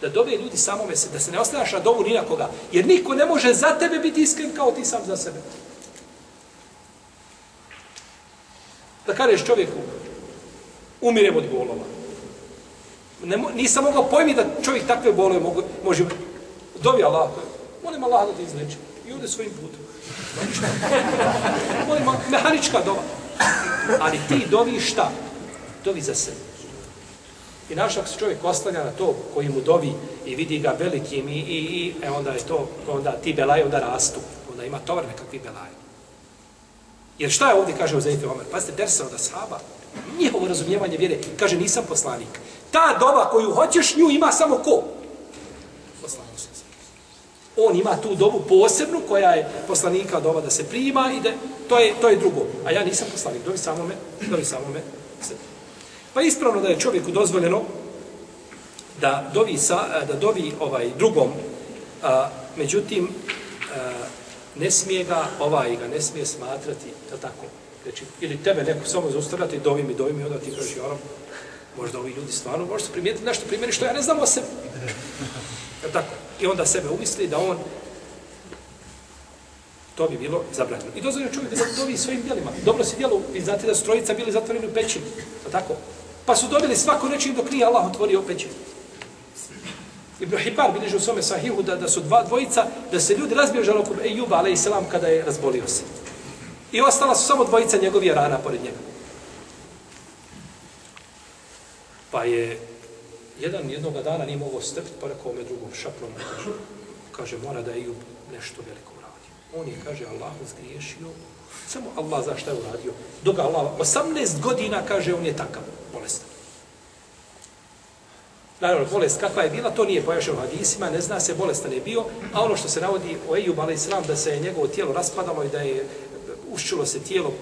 da dove ljudi samome se, da se ne ostaneš na dovu ni na koga. Jer niko ne može za tebe biti iskren kao ti sam za sebe. Da kažeš čovjeku, umirem od golova. Ne, nisam mogao pojmiti da čovjek takve bolove mogu, može... Dovi Allah, molim Allah da te izleči. I ode svojim putom. Molim, mehanička dova. Ali ti dovi šta? Dovi za sebe. I naš ako se čovjek oslanja na to koji mu dovi i vidi ga velikim i, i, i e onda je to, onda ti belaje onda rastu. Onda ima tovar nekakvi belaje. Jer šta je ovdje, kaže Uzeife Omer? Pazite, dersa od ashaba. Njihovo razumijevanje vjere. Kaže, nisam poslanik. Ta doba koju hoćeš, nju ima samo ko? Poslanik. On ima tu dobu posebnu koja je poslanika doba da se prima i da to je to je drugo. A ja nisam poslanik, dovi samo me, dovi samo me. Pa ispravno da je čovjeku dozvoljeno da dovi sa, da dovi ovaj drugom a, međutim a, ne smije ga ovaj ga ne smije smatrati da tako znači ili tebe neko samo zaustavljati dovi mi dovi mi onda ti kažeš ono, možda ovi ljudi stvarno možda se primijetili nešto primjeri što ja ne znam o sebi tako i onda sebe umisli da on to bi bilo zabranjeno. I dozvoljeno čovjek da dovi svojim djelima. Dobro si djelo, vi znate da su trojica bili zatvoreni u pećini. To tako? Pa su dobili svako nečim dok nije Allah otvorio pećinu. Ibn Hipar bilježi u svome sahihu da, da su dva dvojica, da se ljudi razbježali oko Ejuba, ale i selam, kada je razbolio se. I ostala su samo dvojica njegovih rana pored njega. Pa je jedan jednog dana nije mogao strpiti, pa rekao me drugom šaplom, kaže, kaže, mora da je Ejub nešto veliko uradio. On je, kaže, Allah zgriješio, samo Allah za šta je uradio. Dok Allah, 18 godina, kaže, on je takav, bolestan. Naravno, bolest kakva je bila, to nije pojašeno hadisima, ne zna se, bolestan je bio, a ono što se navodi o Ejub, ali sram, da se je njegovo tijelo raspadalo i da je uščulo se tijelo,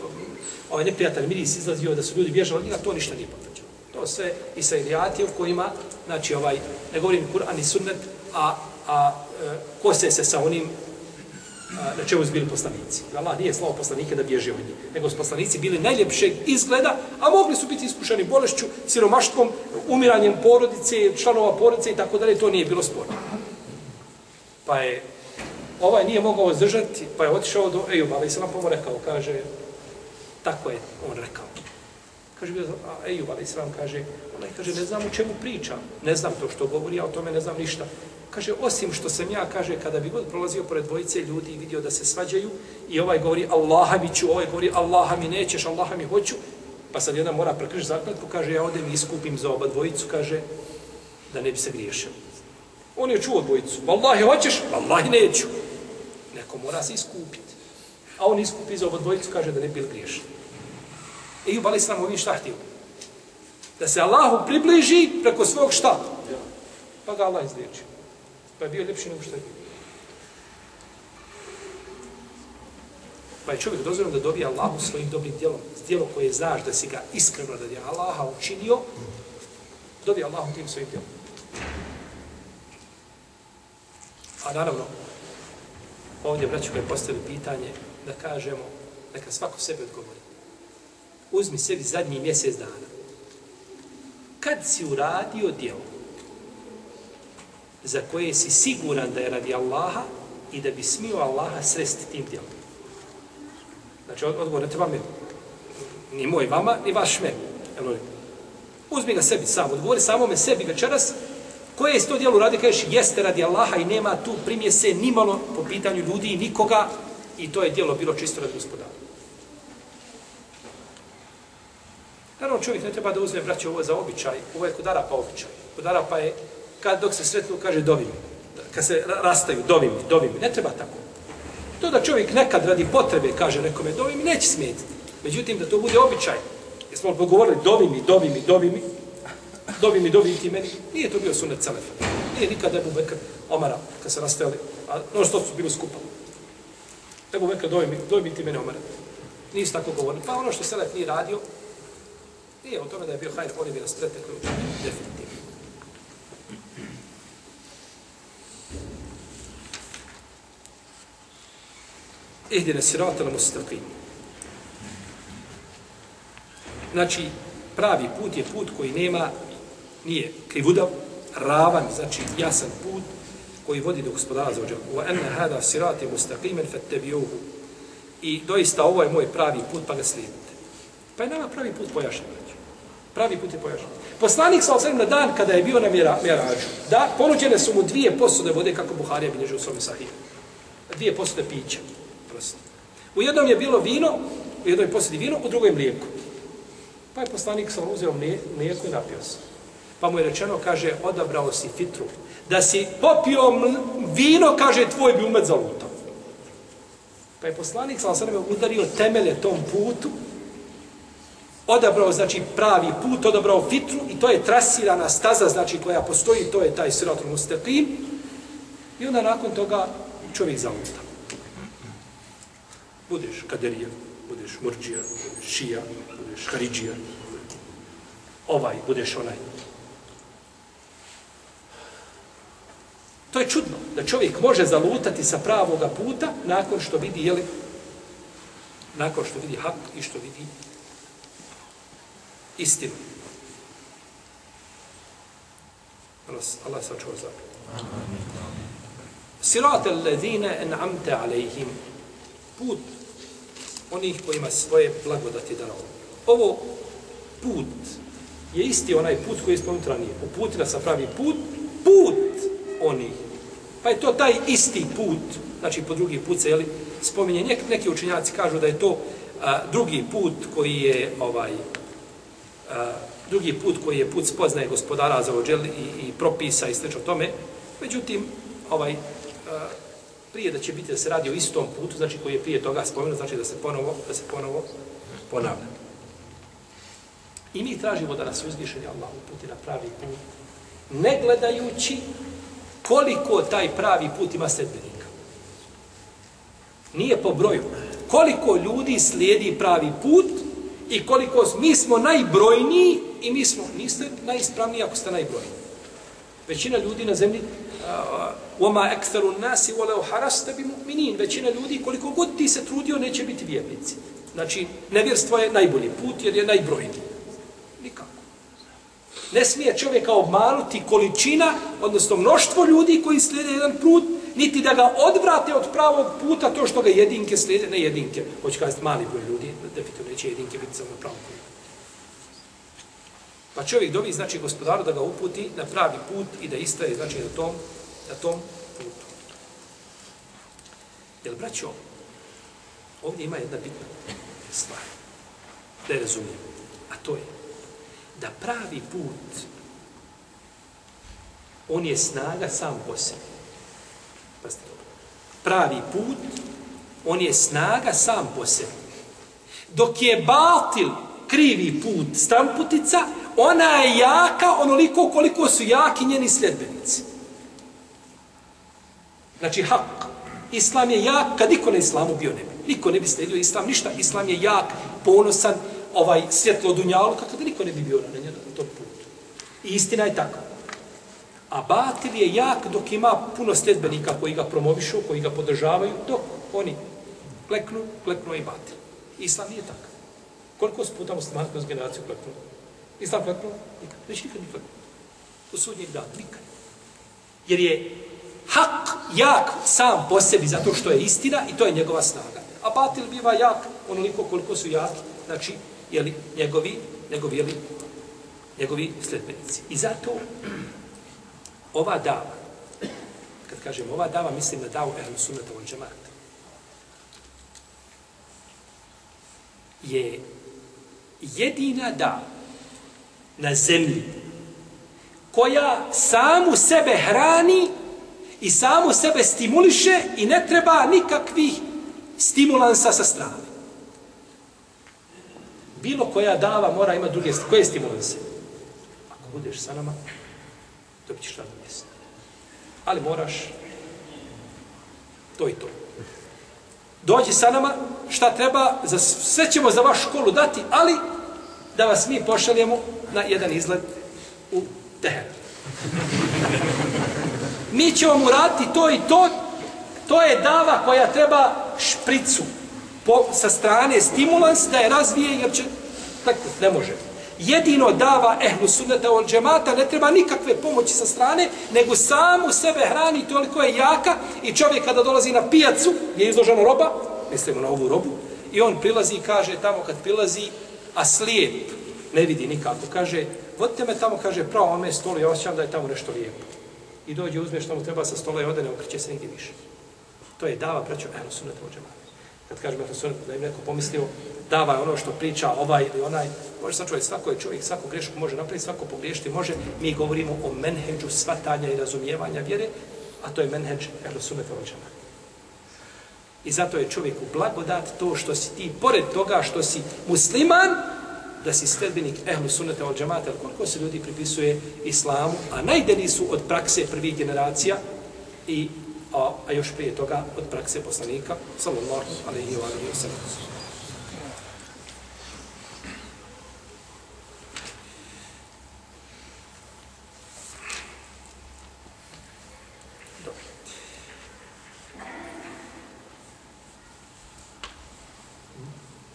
ovaj neprijatan miris izlazio, da su ljudi bježali od njega, to ništa nije potvrđeno. To sve Israilijati u kojima, znači ovaj, ne govorim Kur'an i sunnet, a, a e, kose se sa onim a, na čemu su bili poslanici. Allah nije slao poslanike da bježe od njih, nego su poslanici bili najljepšeg izgleda, a mogli su biti iskušani bolešću, siromaštvom, umiranjem porodice, članova porodice i tako dalje, to nije bilo sporno. Pa je ovaj nije mogao zdržati, pa je otišao do Ejuba, ali se nam pomo rekao, kaže, tako je on rekao. Kaže, a Ejub, ali islam, kaže, onaj kaže, ne znam u čemu priča, ne znam to što govori, ja o tome ne znam ništa. Kaže, osim što sam ja, kaže, kada bi god prolazio pored dvojice ljudi i vidio da se svađaju, i ovaj govori, Allaha mi ću, ovaj govori, Allaha mi nećeš, Allaha mi hoću, pa sad jedan mora prekrižiti zakletku, kaže, ja odem i iskupim za oba dvojicu, kaže, da ne bi se griješio. On je čuo dvojicu, Allahi hoćeš, Allahi neću. Neko mora se iskupiti. A on iskupi za oba dvojicu, kaže da ne bi bili griješni. Ejub u Bali ovim šta htio? Da se Allahu približi preko svog šta? Pa ga Allah izliječio. Pa je bio ljepši nego što je bio. Pa je čovjek dozvoljeno da dobije Allahu svojim dobrim djelom. Djelo koje znaš da si ga iskreno da je Allaha učinio, dobije Allahu tim svojim djelom. A naravno, ovdje, braću, koji postavili pitanje, da kažemo, neka svako sebe odgovori. Uzmi sebi zadnji mjesec dana. Kad si uradio djelo za koje si siguran da je radi Allaha i da bi smio Allaha sresti tim djelom? Znači, odgovor ne treba meni. Ni moj vama, ni vaš meni. Uzmi ga sebi sam, odgovori samome sebi večeras, koje je to djelo radi, kažeš, jeste radi Allaha i nema tu primjese nimalo po pitanju ljudi i nikoga i to je djelo bilo čisto radi gospodara. Naravno, čovjek ne treba da uzme, braće, ovo za običaj, ovo je kod Arapa običaj. Kod Arapa je, kad dok se sretnu, kaže, dovi mi. Kad se rastaju, dovi mi, dovi mi. Ne treba tako. To da čovjek nekad radi potrebe, kaže nekome, dovi mi, neće smetiti. Međutim, da to bude običaj. Jesmo li pogovorili dovi mi, dovi mi, dovi mi, dovi mi, dovi ti meni. Nije to bio sunet Celefa. Nije nikad Ebu Bekr Omara, kad se rastajali, a no što su bilo skupa. Ebu Bekr, dovi mi, dovi mi ti mene Omara. Nisi tako govorili. Pa ono što Selef nije radio, nije o tome da je bio hajr, oni bi nas pretekli definitivno. Ihdine sirata na mustaqim. Znači, pravi put je put koji nema nije krivudav, ravan, znači jasan put koji vodi do gospodara za ođeru. Wa anna hada sirati mustaqimen fattabi'uhu. I doista ovo je moj pravi put, pa ga slijedite. Pa je nama pravi put pojašnjen. Pravi put je pojašnjen. Poslanik sa osvijem na dan kada je bio na mjerađu, da, ponuđene su mu dvije posude vode, kako Buharija bilježi u svome sahiju. Dvije posude pića. Prosto. U jednom je bilo vino, u jednoj posudi vino, u drugoj mlijeko. Pa je poslanik sa uzeo mlijeko i napio se. Pa mu je rečeno, kaže, odabrao si fitru. Da si popio vino, kaže, tvoj bi umet zalutao. Pa je poslanik, sam sam udario temelje tom putu, odabrao, znači, pravi put, odabrao fitru i to je trasirana staza, znači, koja postoji, to je taj siratul mustaqim. I onda nakon toga čovjek zaluta. Budeš kaderija, budeš murđija, budeš šija, budeš haridžija, ovaj, budeš onaj. To je čudno, da čovjek može zalutati sa pravoga puta nakon što vidi, jeli, nakon što vidi hak i što vidi istinu. Allah, Allah sačuva zapravo. Sirat al-ladhina en'amte alejhim. Put onih kojima svoje blagodati dao. Ovo put je isti onaj put koji je spomenut ranije. Uputila sa pravi put, put oni. Pa je to taj isti put, znači po drugi put se, jeli, spominje, neki učinjaci kažu da je to a, drugi put koji je ovaj drugi put koji je put spoznaje gospodara za ođel i, i propisa i slično tome. Međutim, ovaj a, prije da će biti da se radi o istom putu, znači koji je prije toga spomenut, znači da se ponovo, da se ponovo ponavlja. I mi tražimo da nas uzvišenje Allah uputi na pravi put, ne gledajući koliko taj pravi put ima sledbenika. Nije po broju. Koliko ljudi slijedi pravi put i koliko mi smo najbrojniji i mi smo, niste najispravniji ako ste najbrojniji. Većina ljudi na zemlji وَمَا أَكْثَرُ nasi وَلَوْ حَرَسْتَ بِمُؤْمِنِينَ. Većina ljudi, koliko god ti se trudio, neće biti vjernici. Znači, nevjerstvo je najbolji put jer je najbrojniji. Nikako. Ne smije čovjeka obmanuti količina, odnosno mnoštvo ljudi koji slijede jedan put, niti da ga odvrate od pravog puta to što ga jedinke slijede, ne jedinke, hoće kazati mali broj ljudi, definitivno neće jedinke biti samo na pravom putu. Pa čovjek dobi, znači, gospodaru da ga uputi na pravi put i da istaje, znači, na tom, na tom putu. Jel, braćo, ovdje ima jedna bitna stvar, da je razumijem, a to je da pravi put, on je snaga sam po sebi. Pazite dobro. Pravi put, on je snaga sam po sebi. Dok je batil krivi put stamputica, ona je jaka onoliko koliko su jaki njeni sljedbenici. Znači, hak. Islam je jak kad niko na islamu bio ne bi. Niko ne bi slijedio islam, ništa. Islam je jak, ponosan, ovaj svjetlo dunjalu, kako da niko ne bi bio na njenu na tom putu. I istina je tako. A batil je jak dok ima puno sljedbenika koji ga promovišu, koji ga podržavaju, dok oni kleknu, kleknu i batil. Islam nije tako. Koliko su puta muslimani kroz generaciju kleknu? Islam kleknu? Nikad. Već nikad To su sudnjeg dana. Nikad. Jer je hak jak sam po sebi zato što je istina i to je njegova snaga. A batil biva jak onoliko koliko su jaki, znači, jeli, njegovi, njegovi, jeli, njegovi sledbenici. I zato ova dava, kad kažem ova dava, mislim na davu Ehlu Sunnata od džemata, je jedina dava na zemlji koja samu sebe hrani i samu sebe stimuliše i ne treba nikakvih stimulansa sa strane. Bilo koja dava mora ima druge koje stimulanse. Ako budeš sa nama, dobit ćeš radno mjesto. Ali moraš to i to. Dođi sa nama, šta treba, za, sve ćemo za vašu školu dati, ali da vas mi pošaljemo na jedan izlet u Teher. Mi ćemo mu raditi to i to, to je dava koja treba špricu po, sa strane stimulans da je razvije jer će, tako, ne može. Jedino dava ehlu sunneta od džemata ne treba nikakve pomoći sa strane, nego samu sebe hrani toliko je jaka i čovjek kada dolazi na pijacu gdje je izložena roba, mislimo na ovu robu, i on prilazi i kaže tamo kad prilazi, a slijep, ne vidi nikako, kaže, vodite me tamo, kaže, pravo ome stolu, ja osjećam da je tamo nešto lijepo. I dođe, uzme što mu treba sa stola i ode, ne okreće se nigdje više. To je dava, braćo, eno sunet džemata. Kad kažem eno sunet, da im neko pomislio, dava ono što priča ovaj ili onaj, može sam čovjek, svako je čovjek, svako grešku može napraviti, svako pogriješiti može. Mi govorimo o menheđu svatanja i razumijevanja vjere, a to je menheđ eno sunet. I zato je čovjeku blagodat to što si ti, pored toga što si musliman, da si sledbenik ehlu sunnete od džamata, koliko se ljudi pripisuje islamu, a najdeni su od prakse prvih generacija i a, a još prije toga od prakse poslanika, sallallahu alaihi wa alaihi wa sallam.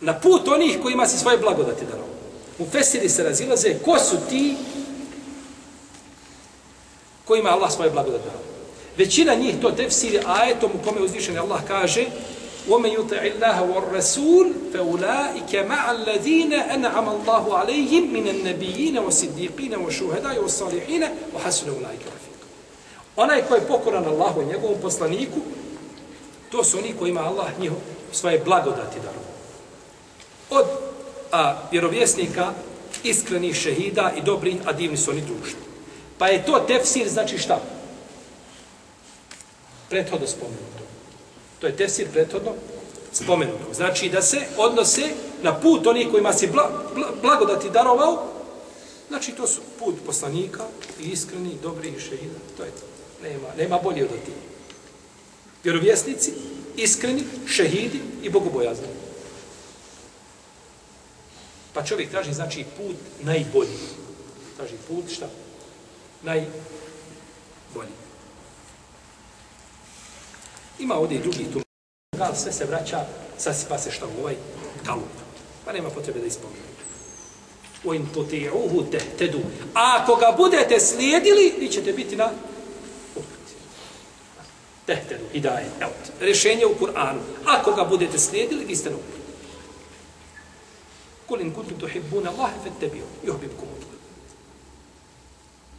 Na put onih kojima se svoje blagodati daro. U Fesiri se razilaze ko su ti kojima Allah svoje blagodati dao. Većina njih to tefsiri ajetom u kome uzvišen Allah kaže وَمَنْ يُطِعِ اللَّهَ وَالرَّسُولِ فَأُولَٰئِكَ مَعَ الَّذِينَ أَنْعَمَ اللَّهُ عَلَيْهِمْ مِنَ النَّبِيِّينَ وَالصِّدِّيقِينَ وَالشُّهَدَاءِ وَالصَّالِحِينَ وَحَسُنَ أُولَٰئِكَ رَفِيقًا Onaj ko je pokoran Allahu i njegovom poslaniku, to su oni kojima Allah njihov svoje blagodati dao. od a, vjerovjesnika iskrenih šehida i dobrih, a divni su oni društvo. Pa je to tefsir, znači šta? Prethodno spomenuto. To je tefsir prethodno spomenuto. Znači da se odnose na put onih kojima si bla, bla, blagodati darovao, znači to su put poslanika i iskreni, dobri i šehida. To je to. Nema, nema bolje od ti. Vjerovjesnici, iskreni, šehidi i bogobojazni. Pa čovjek traži, znači, put najbolji. Traži put šta? Najbolji. Ima ovdje i drugi tu. ali sve se vraća, sasipa se šta u ovaj kalup. Pa nema potrebe da ispomenu. U in tuti'uhu tehtedu. A ako ga budete slijedili, vi ćete biti na uputi. Tehtedu, hidaje. Evo, rješenje u Kur'anu. Ako ga budete slijedili, vi ste na uputi. Kul in kuntum tuhibbuna Allah fattabi'u yuhibbukum Allah.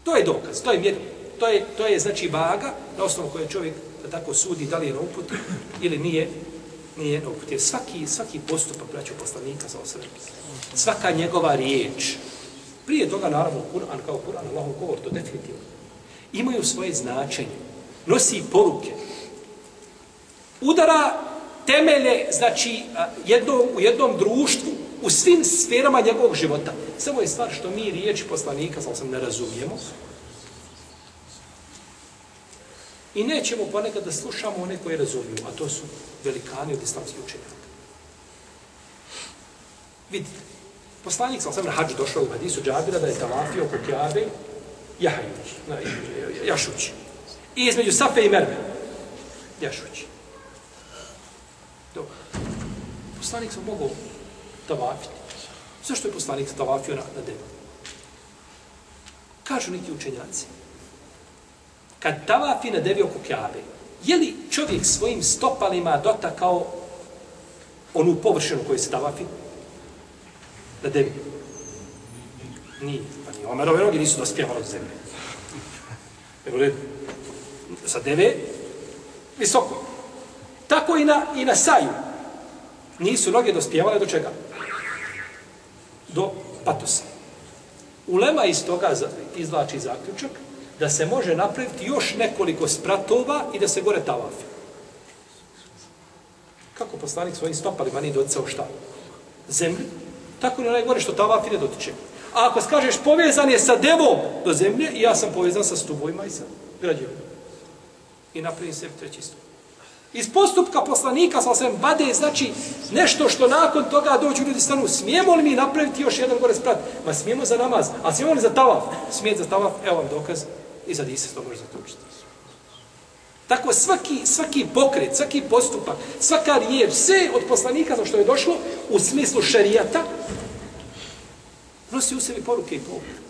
To je dokaz, to je mjer. To je to je znači vaga na osnovu koje čovjek da tako sudi da li je na uputi ili nije nije na uputi. Svaki svaki postupak braću poslanika za osrem. Svaka njegova riječ. Prije toga naravno Kur'an kao Kur'an Allahov govor to definitivno. Imaju svoje značenje. Nosi poruke. Udara temelje, znači, jedno, u jednom društvu, u svim sferama njegovog života. Samo je stvar što mi riječi poslanika, sam sam ne razumijemo. I nećemo ponekad da slušamo one koje razumiju, a to su velikani od islamskih učenjaka. Vidite, poslanik sam sam na hađu došao u hadisu Džabira da je tavafio oko Kjabe jahajući, jašući. I između Safe i Merve, jašući. Dobro. Poslanik sam mogao tavafiti. Zašto je poslanik tavafio na, na devu? Kažu neki učenjaci. Kad tavafi na devi oko kjabe, je li čovjek svojim stopalima dotakao onu površinu koju se tavafi? Na devi. Nije. Pa nije. Omerove noge nisu dospjevali od zemlje. Nego sa deve visoko. Tako i na, i na saju. Nisu noge dospjevale do čega? Do patosa. Ulema iz toga izvlači zaključak da se može napraviti još nekoliko spratova i da se gore tavafi. Kako poslanik svojim stopalima nije doticao šta? Zemlju. Tako ni onaj gore što tavafi ne dotiče. A ako skažeš povezan je sa devom do zemlje, i ja sam povezan sa stubovima i sa građevima. I napravim se treći stup. Iz postupka poslanika sa osvijem bade znači nešto što nakon toga dođu ljudi stanu, smijemo li mi napraviti još jedan gore sprat? Ma smijemo za namaz, a smijemo li za tavaf? Smijet za tavaf, evo vam dokaz, i za se to može zaključiti. Tako svaki, svaki pokret, svaki postupak, svaka riječ, sve od poslanika za što je došlo u smislu šerijata, nosi u sebi poruke i poruke.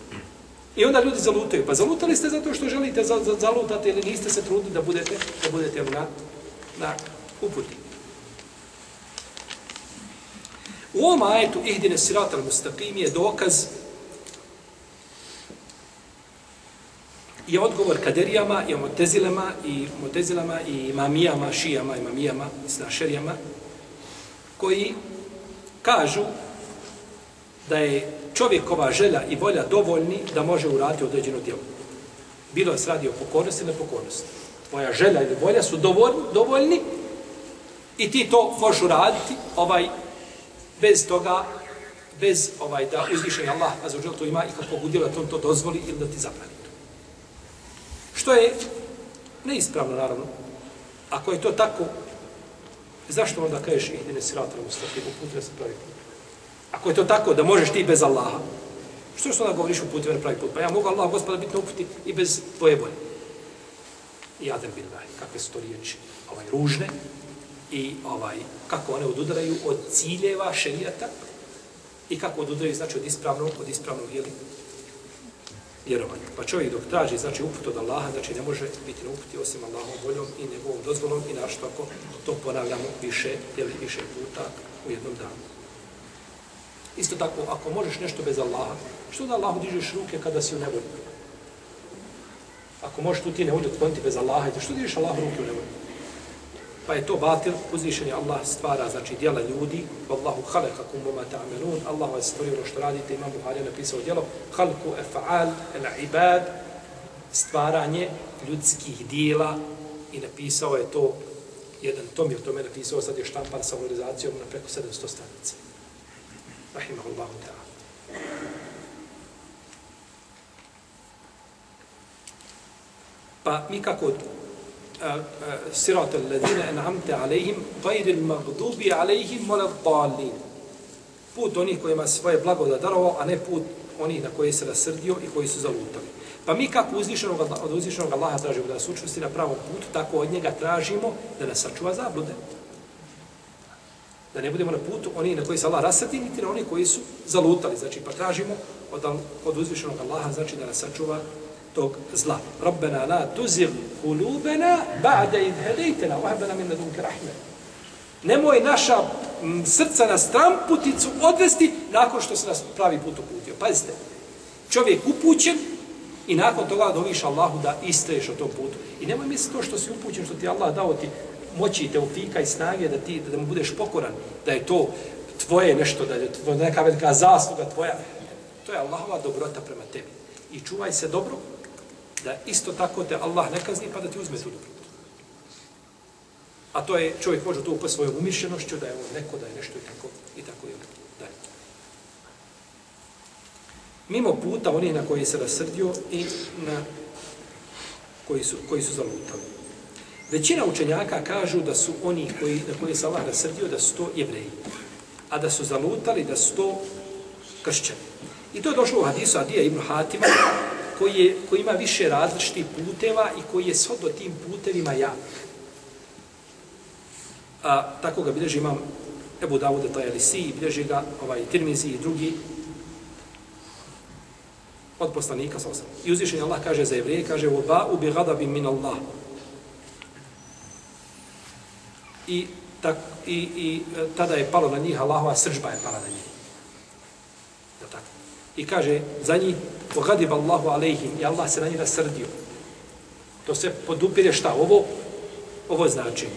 I onda ljudi zalutaju. Pa zalutali ste zato što želite za, za, zalutati ili niste se trudili da budete, da budete na, na uputi. U ovom ajetu ihdine sirat al-mustaqim je dokaz je odgovor kaderijama i motezilama i motezilama i imamijama, šijama i mamijama, snašerijama, koji kažu da je čovjekova želja i volja dovoljni da može uraditi određeno djelo. Bilo je radi o pokornosti ili nepokornosti. Tvoja želja ili volja su dovoljni, dovoljni i ti to možeš uraditi ovaj, bez toga, bez ovaj da uzvišeni Allah, a to ima i kako udjela to, to dozvoli ili da ti zabrani. Što je neispravno, naravno. Ako je to tako, zašto onda kažeš ihdine sirata mustafi, uputne se pravi put? Ako je to tako, da možeš ti bez Allaha, što što onda govoriš u na pravi put? Pa ja mogu Allah, gospoda, biti na uputi i bez tvoje bolje. I Adem Billahi, kakve su to riječi, ovaj, ružne, i ovaj kako one odudaraju od ciljeva šerijata i kako odudaraju znači od ispravnog od ispravnog jeli vjerovanju. Pa čovjek dok traži, znači, uput od Allaha, znači ne može biti na uputi osim Allahom voljom i njegovom dozvolom i našto ako to ponavljamo više ili više puta u jednom danu. Isto tako, ako možeš nešto bez Allaha, što da Allahu dižeš ruke kada si u nevolji? Ako možeš tu ti nevolju otkloniti bez Allaha, što dižeš Allahu ruke u nevolji? Pa je to batil, uzvišen je Allah stvara, znači dijela ljudi, Wallahu khalaqakum wa ma ta'malun, Allah vas stvorio ono što radite, Imam Buhari napisao djelo, khalku af'al el ibad, stvaranje ljudskih dijela i napisao je to jedan tom je to tome napisao, sad je štampan sa valorizacijom na preko 700 stranica. Rahimahullahu ta'ala. Pa mi kako sirat alladine en'amte alejhim gajri magdubi alejhim mola dalin. Put onih kojima svoje blago darovao, a ne put onih na koje se rasrdio i koji su zalutali. Pa mi kako uzvišenog, od uzvišenog Allaha tražimo da nas učvrsti na pravom putu, tako od njega tražimo da nas sačuva zablude. Da ne budemo na putu oni na koji se Allah rasrdi, niti na oni koji su zalutali. Znači, pa tražimo od, od uzvišenog Allaha, znači da nas sačuva tog zla. Rabbena la tuzir kulubena ba'da idh hedejtena, vahbena min ladunke rahme. Nemoj naša srca na stramputicu odvesti nakon što se nas pravi put uputio. Pazite, čovjek upućen i nakon toga doviš Allahu da istreješ o tom putu. I nemoj misliti to što si upućen, što ti Allah dao ti moći, te ufika i snage da ti da mu budeš pokoran, da je to tvoje nešto, da je tvoje neka velika zasluga tvoja. To je Allahova dobrota prema tebi. I čuvaj se dobro, da isto tako te Allah ne kazni pa da ti uzme tu dobrotu. A to je, čovjek može to upati svojom umišljenošću, da je on neko, da je nešto i tako, i tako je ono. dalje. Mimo puta onih na koji se rasrdio i na koji su, koji su zalutali. Većina učenjaka kažu da su oni koji, na koji se Allah rasrdio, da su to jevreji. A da su zalutali, da su to kršćani. I to je došlo u hadisu Adija ibn Hatima, koji, je, koji ima više različitih puteva i koji je svod do tim putevima jak. A tako ga bilježi imam Ebu Davuda Tajalisi i bilježi ga ovaj, Tirmizi i drugi od poslanika sa osam. I uzvišenje Allah kaže za jevreje, kaže u ba ubi gadabi min Allah. I, tak, i, i e, tada je palo na njih Allahova sržba je pala na njih. Je tako. I kaže za njih وغضب الله عليهم i Allah se na njih nasrdio. To se podupire šta? Ovo, ovo znači.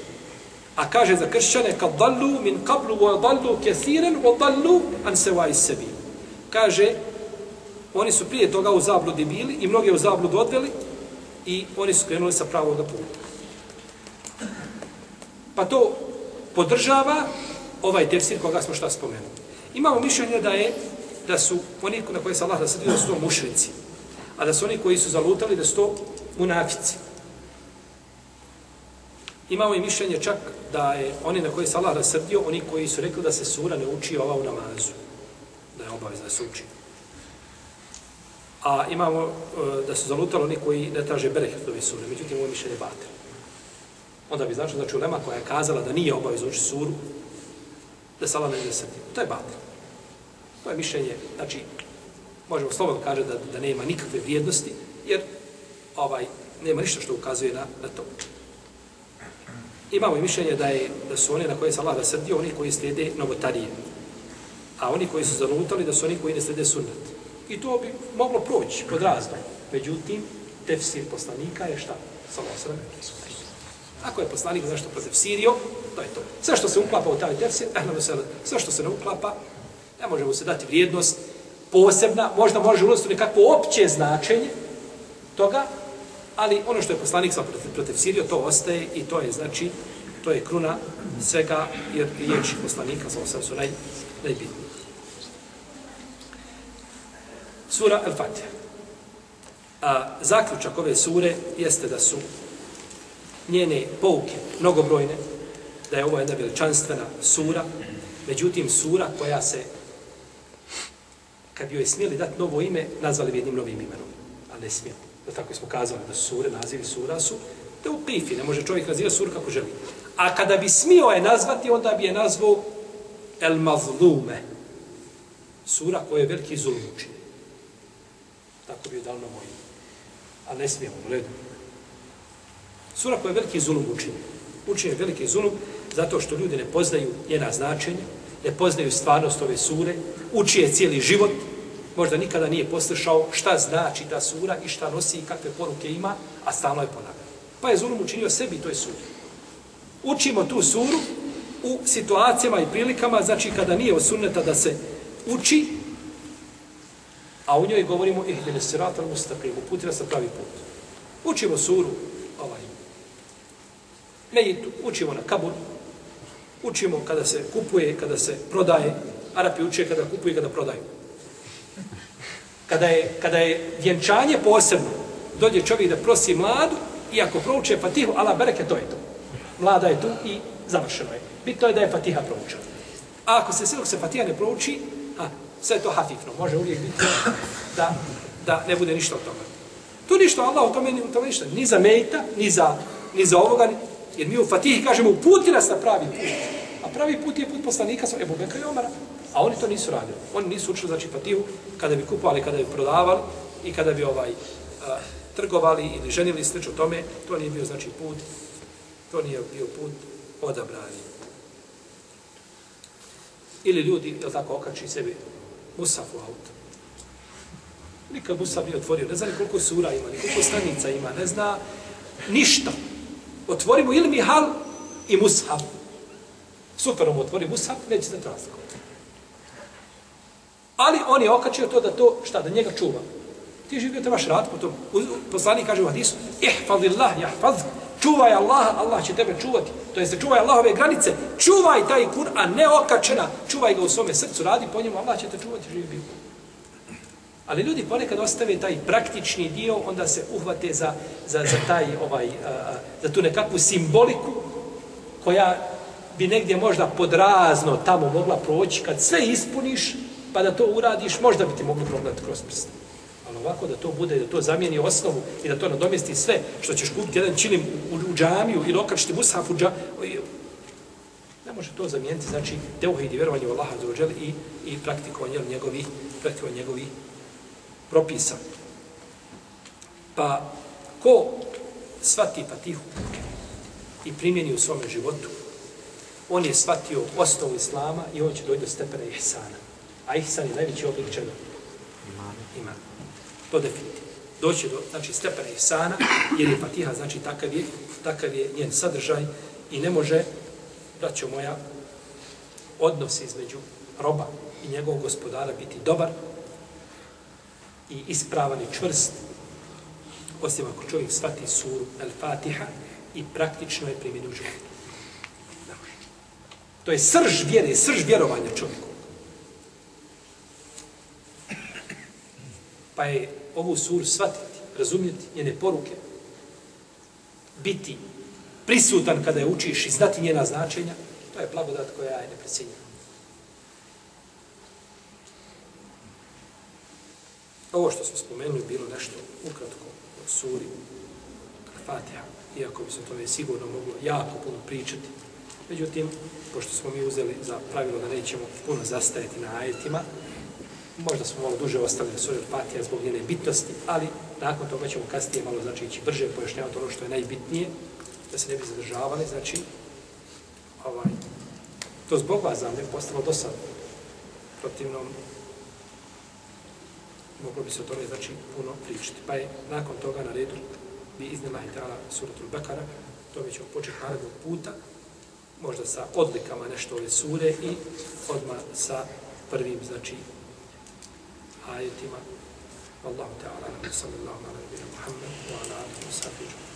A kaže za kršćane kad dallu min qablu wa dallu kathiran wa dallu an sawa'i sabil. Kaže oni su prije toga u zabludi bili i mnoge u zabludu odveli i oni su krenuli sa pravog puta. Pa to podržava ovaj tefsir koga smo šta spomenuli. Imamo mišljenje da je da su oni na koje se Allah rasrdio, da su to mušrici, a da su oni koji su zalutali da su to munafici. Imamo i mišljenje čak da je oni na koje se Allah rasrdio, oni koji su rekli da se sura ne uči ova u namazu, da je obavezno da se uči. A imamo e, da su zalutali oni koji ne traže bereket ove sure, međutim ovo mišljenje bate. Onda bi značilo, znači čulema koja je kazala da nije obavezno uči suru, da se Allah ne nasredio. To je bate. To je mišljenje, znači, možemo slobodno kaže da, da nema nikakve vrijednosti, jer ovaj nema ništa što ukazuje na, na to. Imamo i mišljenje da, je, da su oni na koje se Allah rasrdio, oni koji slijede novotarije. A oni koji su zanutali, da su oni koji ne slijede sunnet. I to bi moglo proći pod razdom. Međutim, tefsir poslanika je šta? Samo osram. Ako je poslanik zašto protefsirio, to je to. Sve što se uklapa u taj tefsir, eh, sve što se ne uklapa, Ne može mu se dati vrijednost posebna, možda može ulaziti u nekakvo opće značenje toga, ali ono što je poslanik sa protiv Sirio, to ostaje i to je, znači, to je kruna svega, jer riječi poslanika sa osam su naj, najbitniji. Sura El-Fatiha. A zaključak ove sure jeste da su njene pouke mnogobrojne, da je ovo jedna veličanstvena sura, međutim sura koja se kad joj smijeli dati novo ime, nazvali bi jednim novim imenom. A ne smijeli. Da tako smo kazali da su sure, nazivi sura su, da u pifi, ne može čovjek nazivati suru kako želi. A kada bi smio je nazvati, onda bi je nazvao El Mazlume. Sura koja je veliki zulum. Tako bi je dal novo ime. A ne smijemo, u redu. Sura koja je veliki zulum učinio. Učinio je veliki zulum zato što ljudi ne poznaju njena značenja, ne poznaju stvarnost ove sure, uči je cijeli život, možda nikada nije poslušao šta znači ta sura i šta nosi i kakve poruke ima, a stalno je ponavlja. Pa je zulum učinio sebi toj suri. učimo tu suru u situacijama i prilikama, znači kada nije od da se uči, a u njoj govorimo ihdine sirata mustaqim, uputi nas na pravi put. Učimo suru, ovaj, Mejitu, učimo na kaburu, učimo kada se kupuje, kada se prodaje, Arapi uče kada kupuje, kada prodaju. Kada je, kada je vjenčanje posebno, dođe čovjek da prosi mladu, i ako prouče Fatihu, ala bereke, to je to. Mlada je tu i završeno je. Bitno je da je Fatiha proučena. A ako se sve se Fatiha ne prouči, a, sve je to hafifno. Može uvijek biti da, da ne bude ništa od toga. Tu ništa, Allah u tome, u tome ništa. Ni za Mejta, ni za, ni za ovoga, jer mi u Fatihi kažemo, uputi nas na pravi put. A pravi put je put poslanika sa Ebu Bekra i Omara. A oni to nisu radili. Oni nisu učili, znači, Fatihu kada bi kupovali, kada bi prodavali i kada bi ovaj, a, trgovali ili ženili slično tome, to nije bio, znači, put, to nije bio put odabrani. Ili ljudi, je tako, okači sebi Musaf u auto. Nikad Musaf nije otvorio, ne zna ni koliko sura ima, ni koliko stranica ima, ne zna ništa. Otvori mu ili Mihal i mushaf. Super, mu otvori mushaf, neće znati razliku. Ali on je okačio to da to, šta, da njega čuva. Ti živio trebaš rad po tom. Poslanik kaže u hadisu, ihfadillah, jahfadz, čuvaj Allaha, Allah će tebe čuvati. To jeste, čuvaj Allahove granice, čuvaj taj Kur'an, ne okačena, čuvaj ga u svome srcu, radi po njemu, Allah će te čuvati, živi bilo. Ali ljudi ponekad ostave taj praktični dio, onda se uhvate za, za, za taj, ovaj, a, za tu nekakvu simboliku, koja bi negdje možda podrazno tamo mogla proći, kad sve ispuniš, pa da to uradiš, možda bi ti moglo progledati kroz prste. Ali ovako da to bude, da to zamijeni osnovu i da to nadomesti sve što ćeš kupiti jedan čilim u, u, u džamiju ili okačiti mushaf u džamiju, ne može to zamijeniti, znači, teuhid i vjerovanje u Allaha i, i praktikovanje njegovih, praktikovanje njegovih propisa. Pa, ko svati patihu i primjeni u svome životu, on je shvatio osnovu Islama i on će dojti do stepena ihsana. A ihsan je najveći oblik čega? Iman. To definitivno. Doći do znači, stepena ihsana, jer je Fatiha, znači takav je, takav je njen sadržaj i ne može, braćo moja, odnos između roba i njegovog gospodara biti dobar i ispravan i čvrst, osim ako čovjek shvati suru Al-Fatiha i praktično je primjeni u životu. To je srž vjere, srž vjerovanja čovjeku. Pa je ovu suru shvatiti, razumjeti njene poruke, biti prisutan kada je učiš i znati njena značenja, to je blagodat koja je neprecijenjena. Ovo što smo spomenuli bilo nešto ukratko od suri Fatiha, iako bi se to sigurno moglo jako puno pričati. Međutim, pošto smo mi uzeli za pravilo da nećemo puno zastajati na ajetima, možda smo malo duže ostali na suri Fatiha zbog njene bitnosti, ali nakon toga ćemo kasnije malo znači ići brže pojašnjavati ono što je najbitnije, da se ne bi zadržavali, znači ovaj, to zbog vas znam, ne postalo dosadno protivnom moglo bi se o tome znači puno pričati. Pa je nakon toga na redu bi iznela i tala suratul Bekara, to mi ćemo početi narednog puta, možda sa odlikama nešto ove sure i odma sa prvim, znači, ajetima. Allahu ta'ala, sallallahu ala nabina Muhammed, wa ala alihi wa sahbihi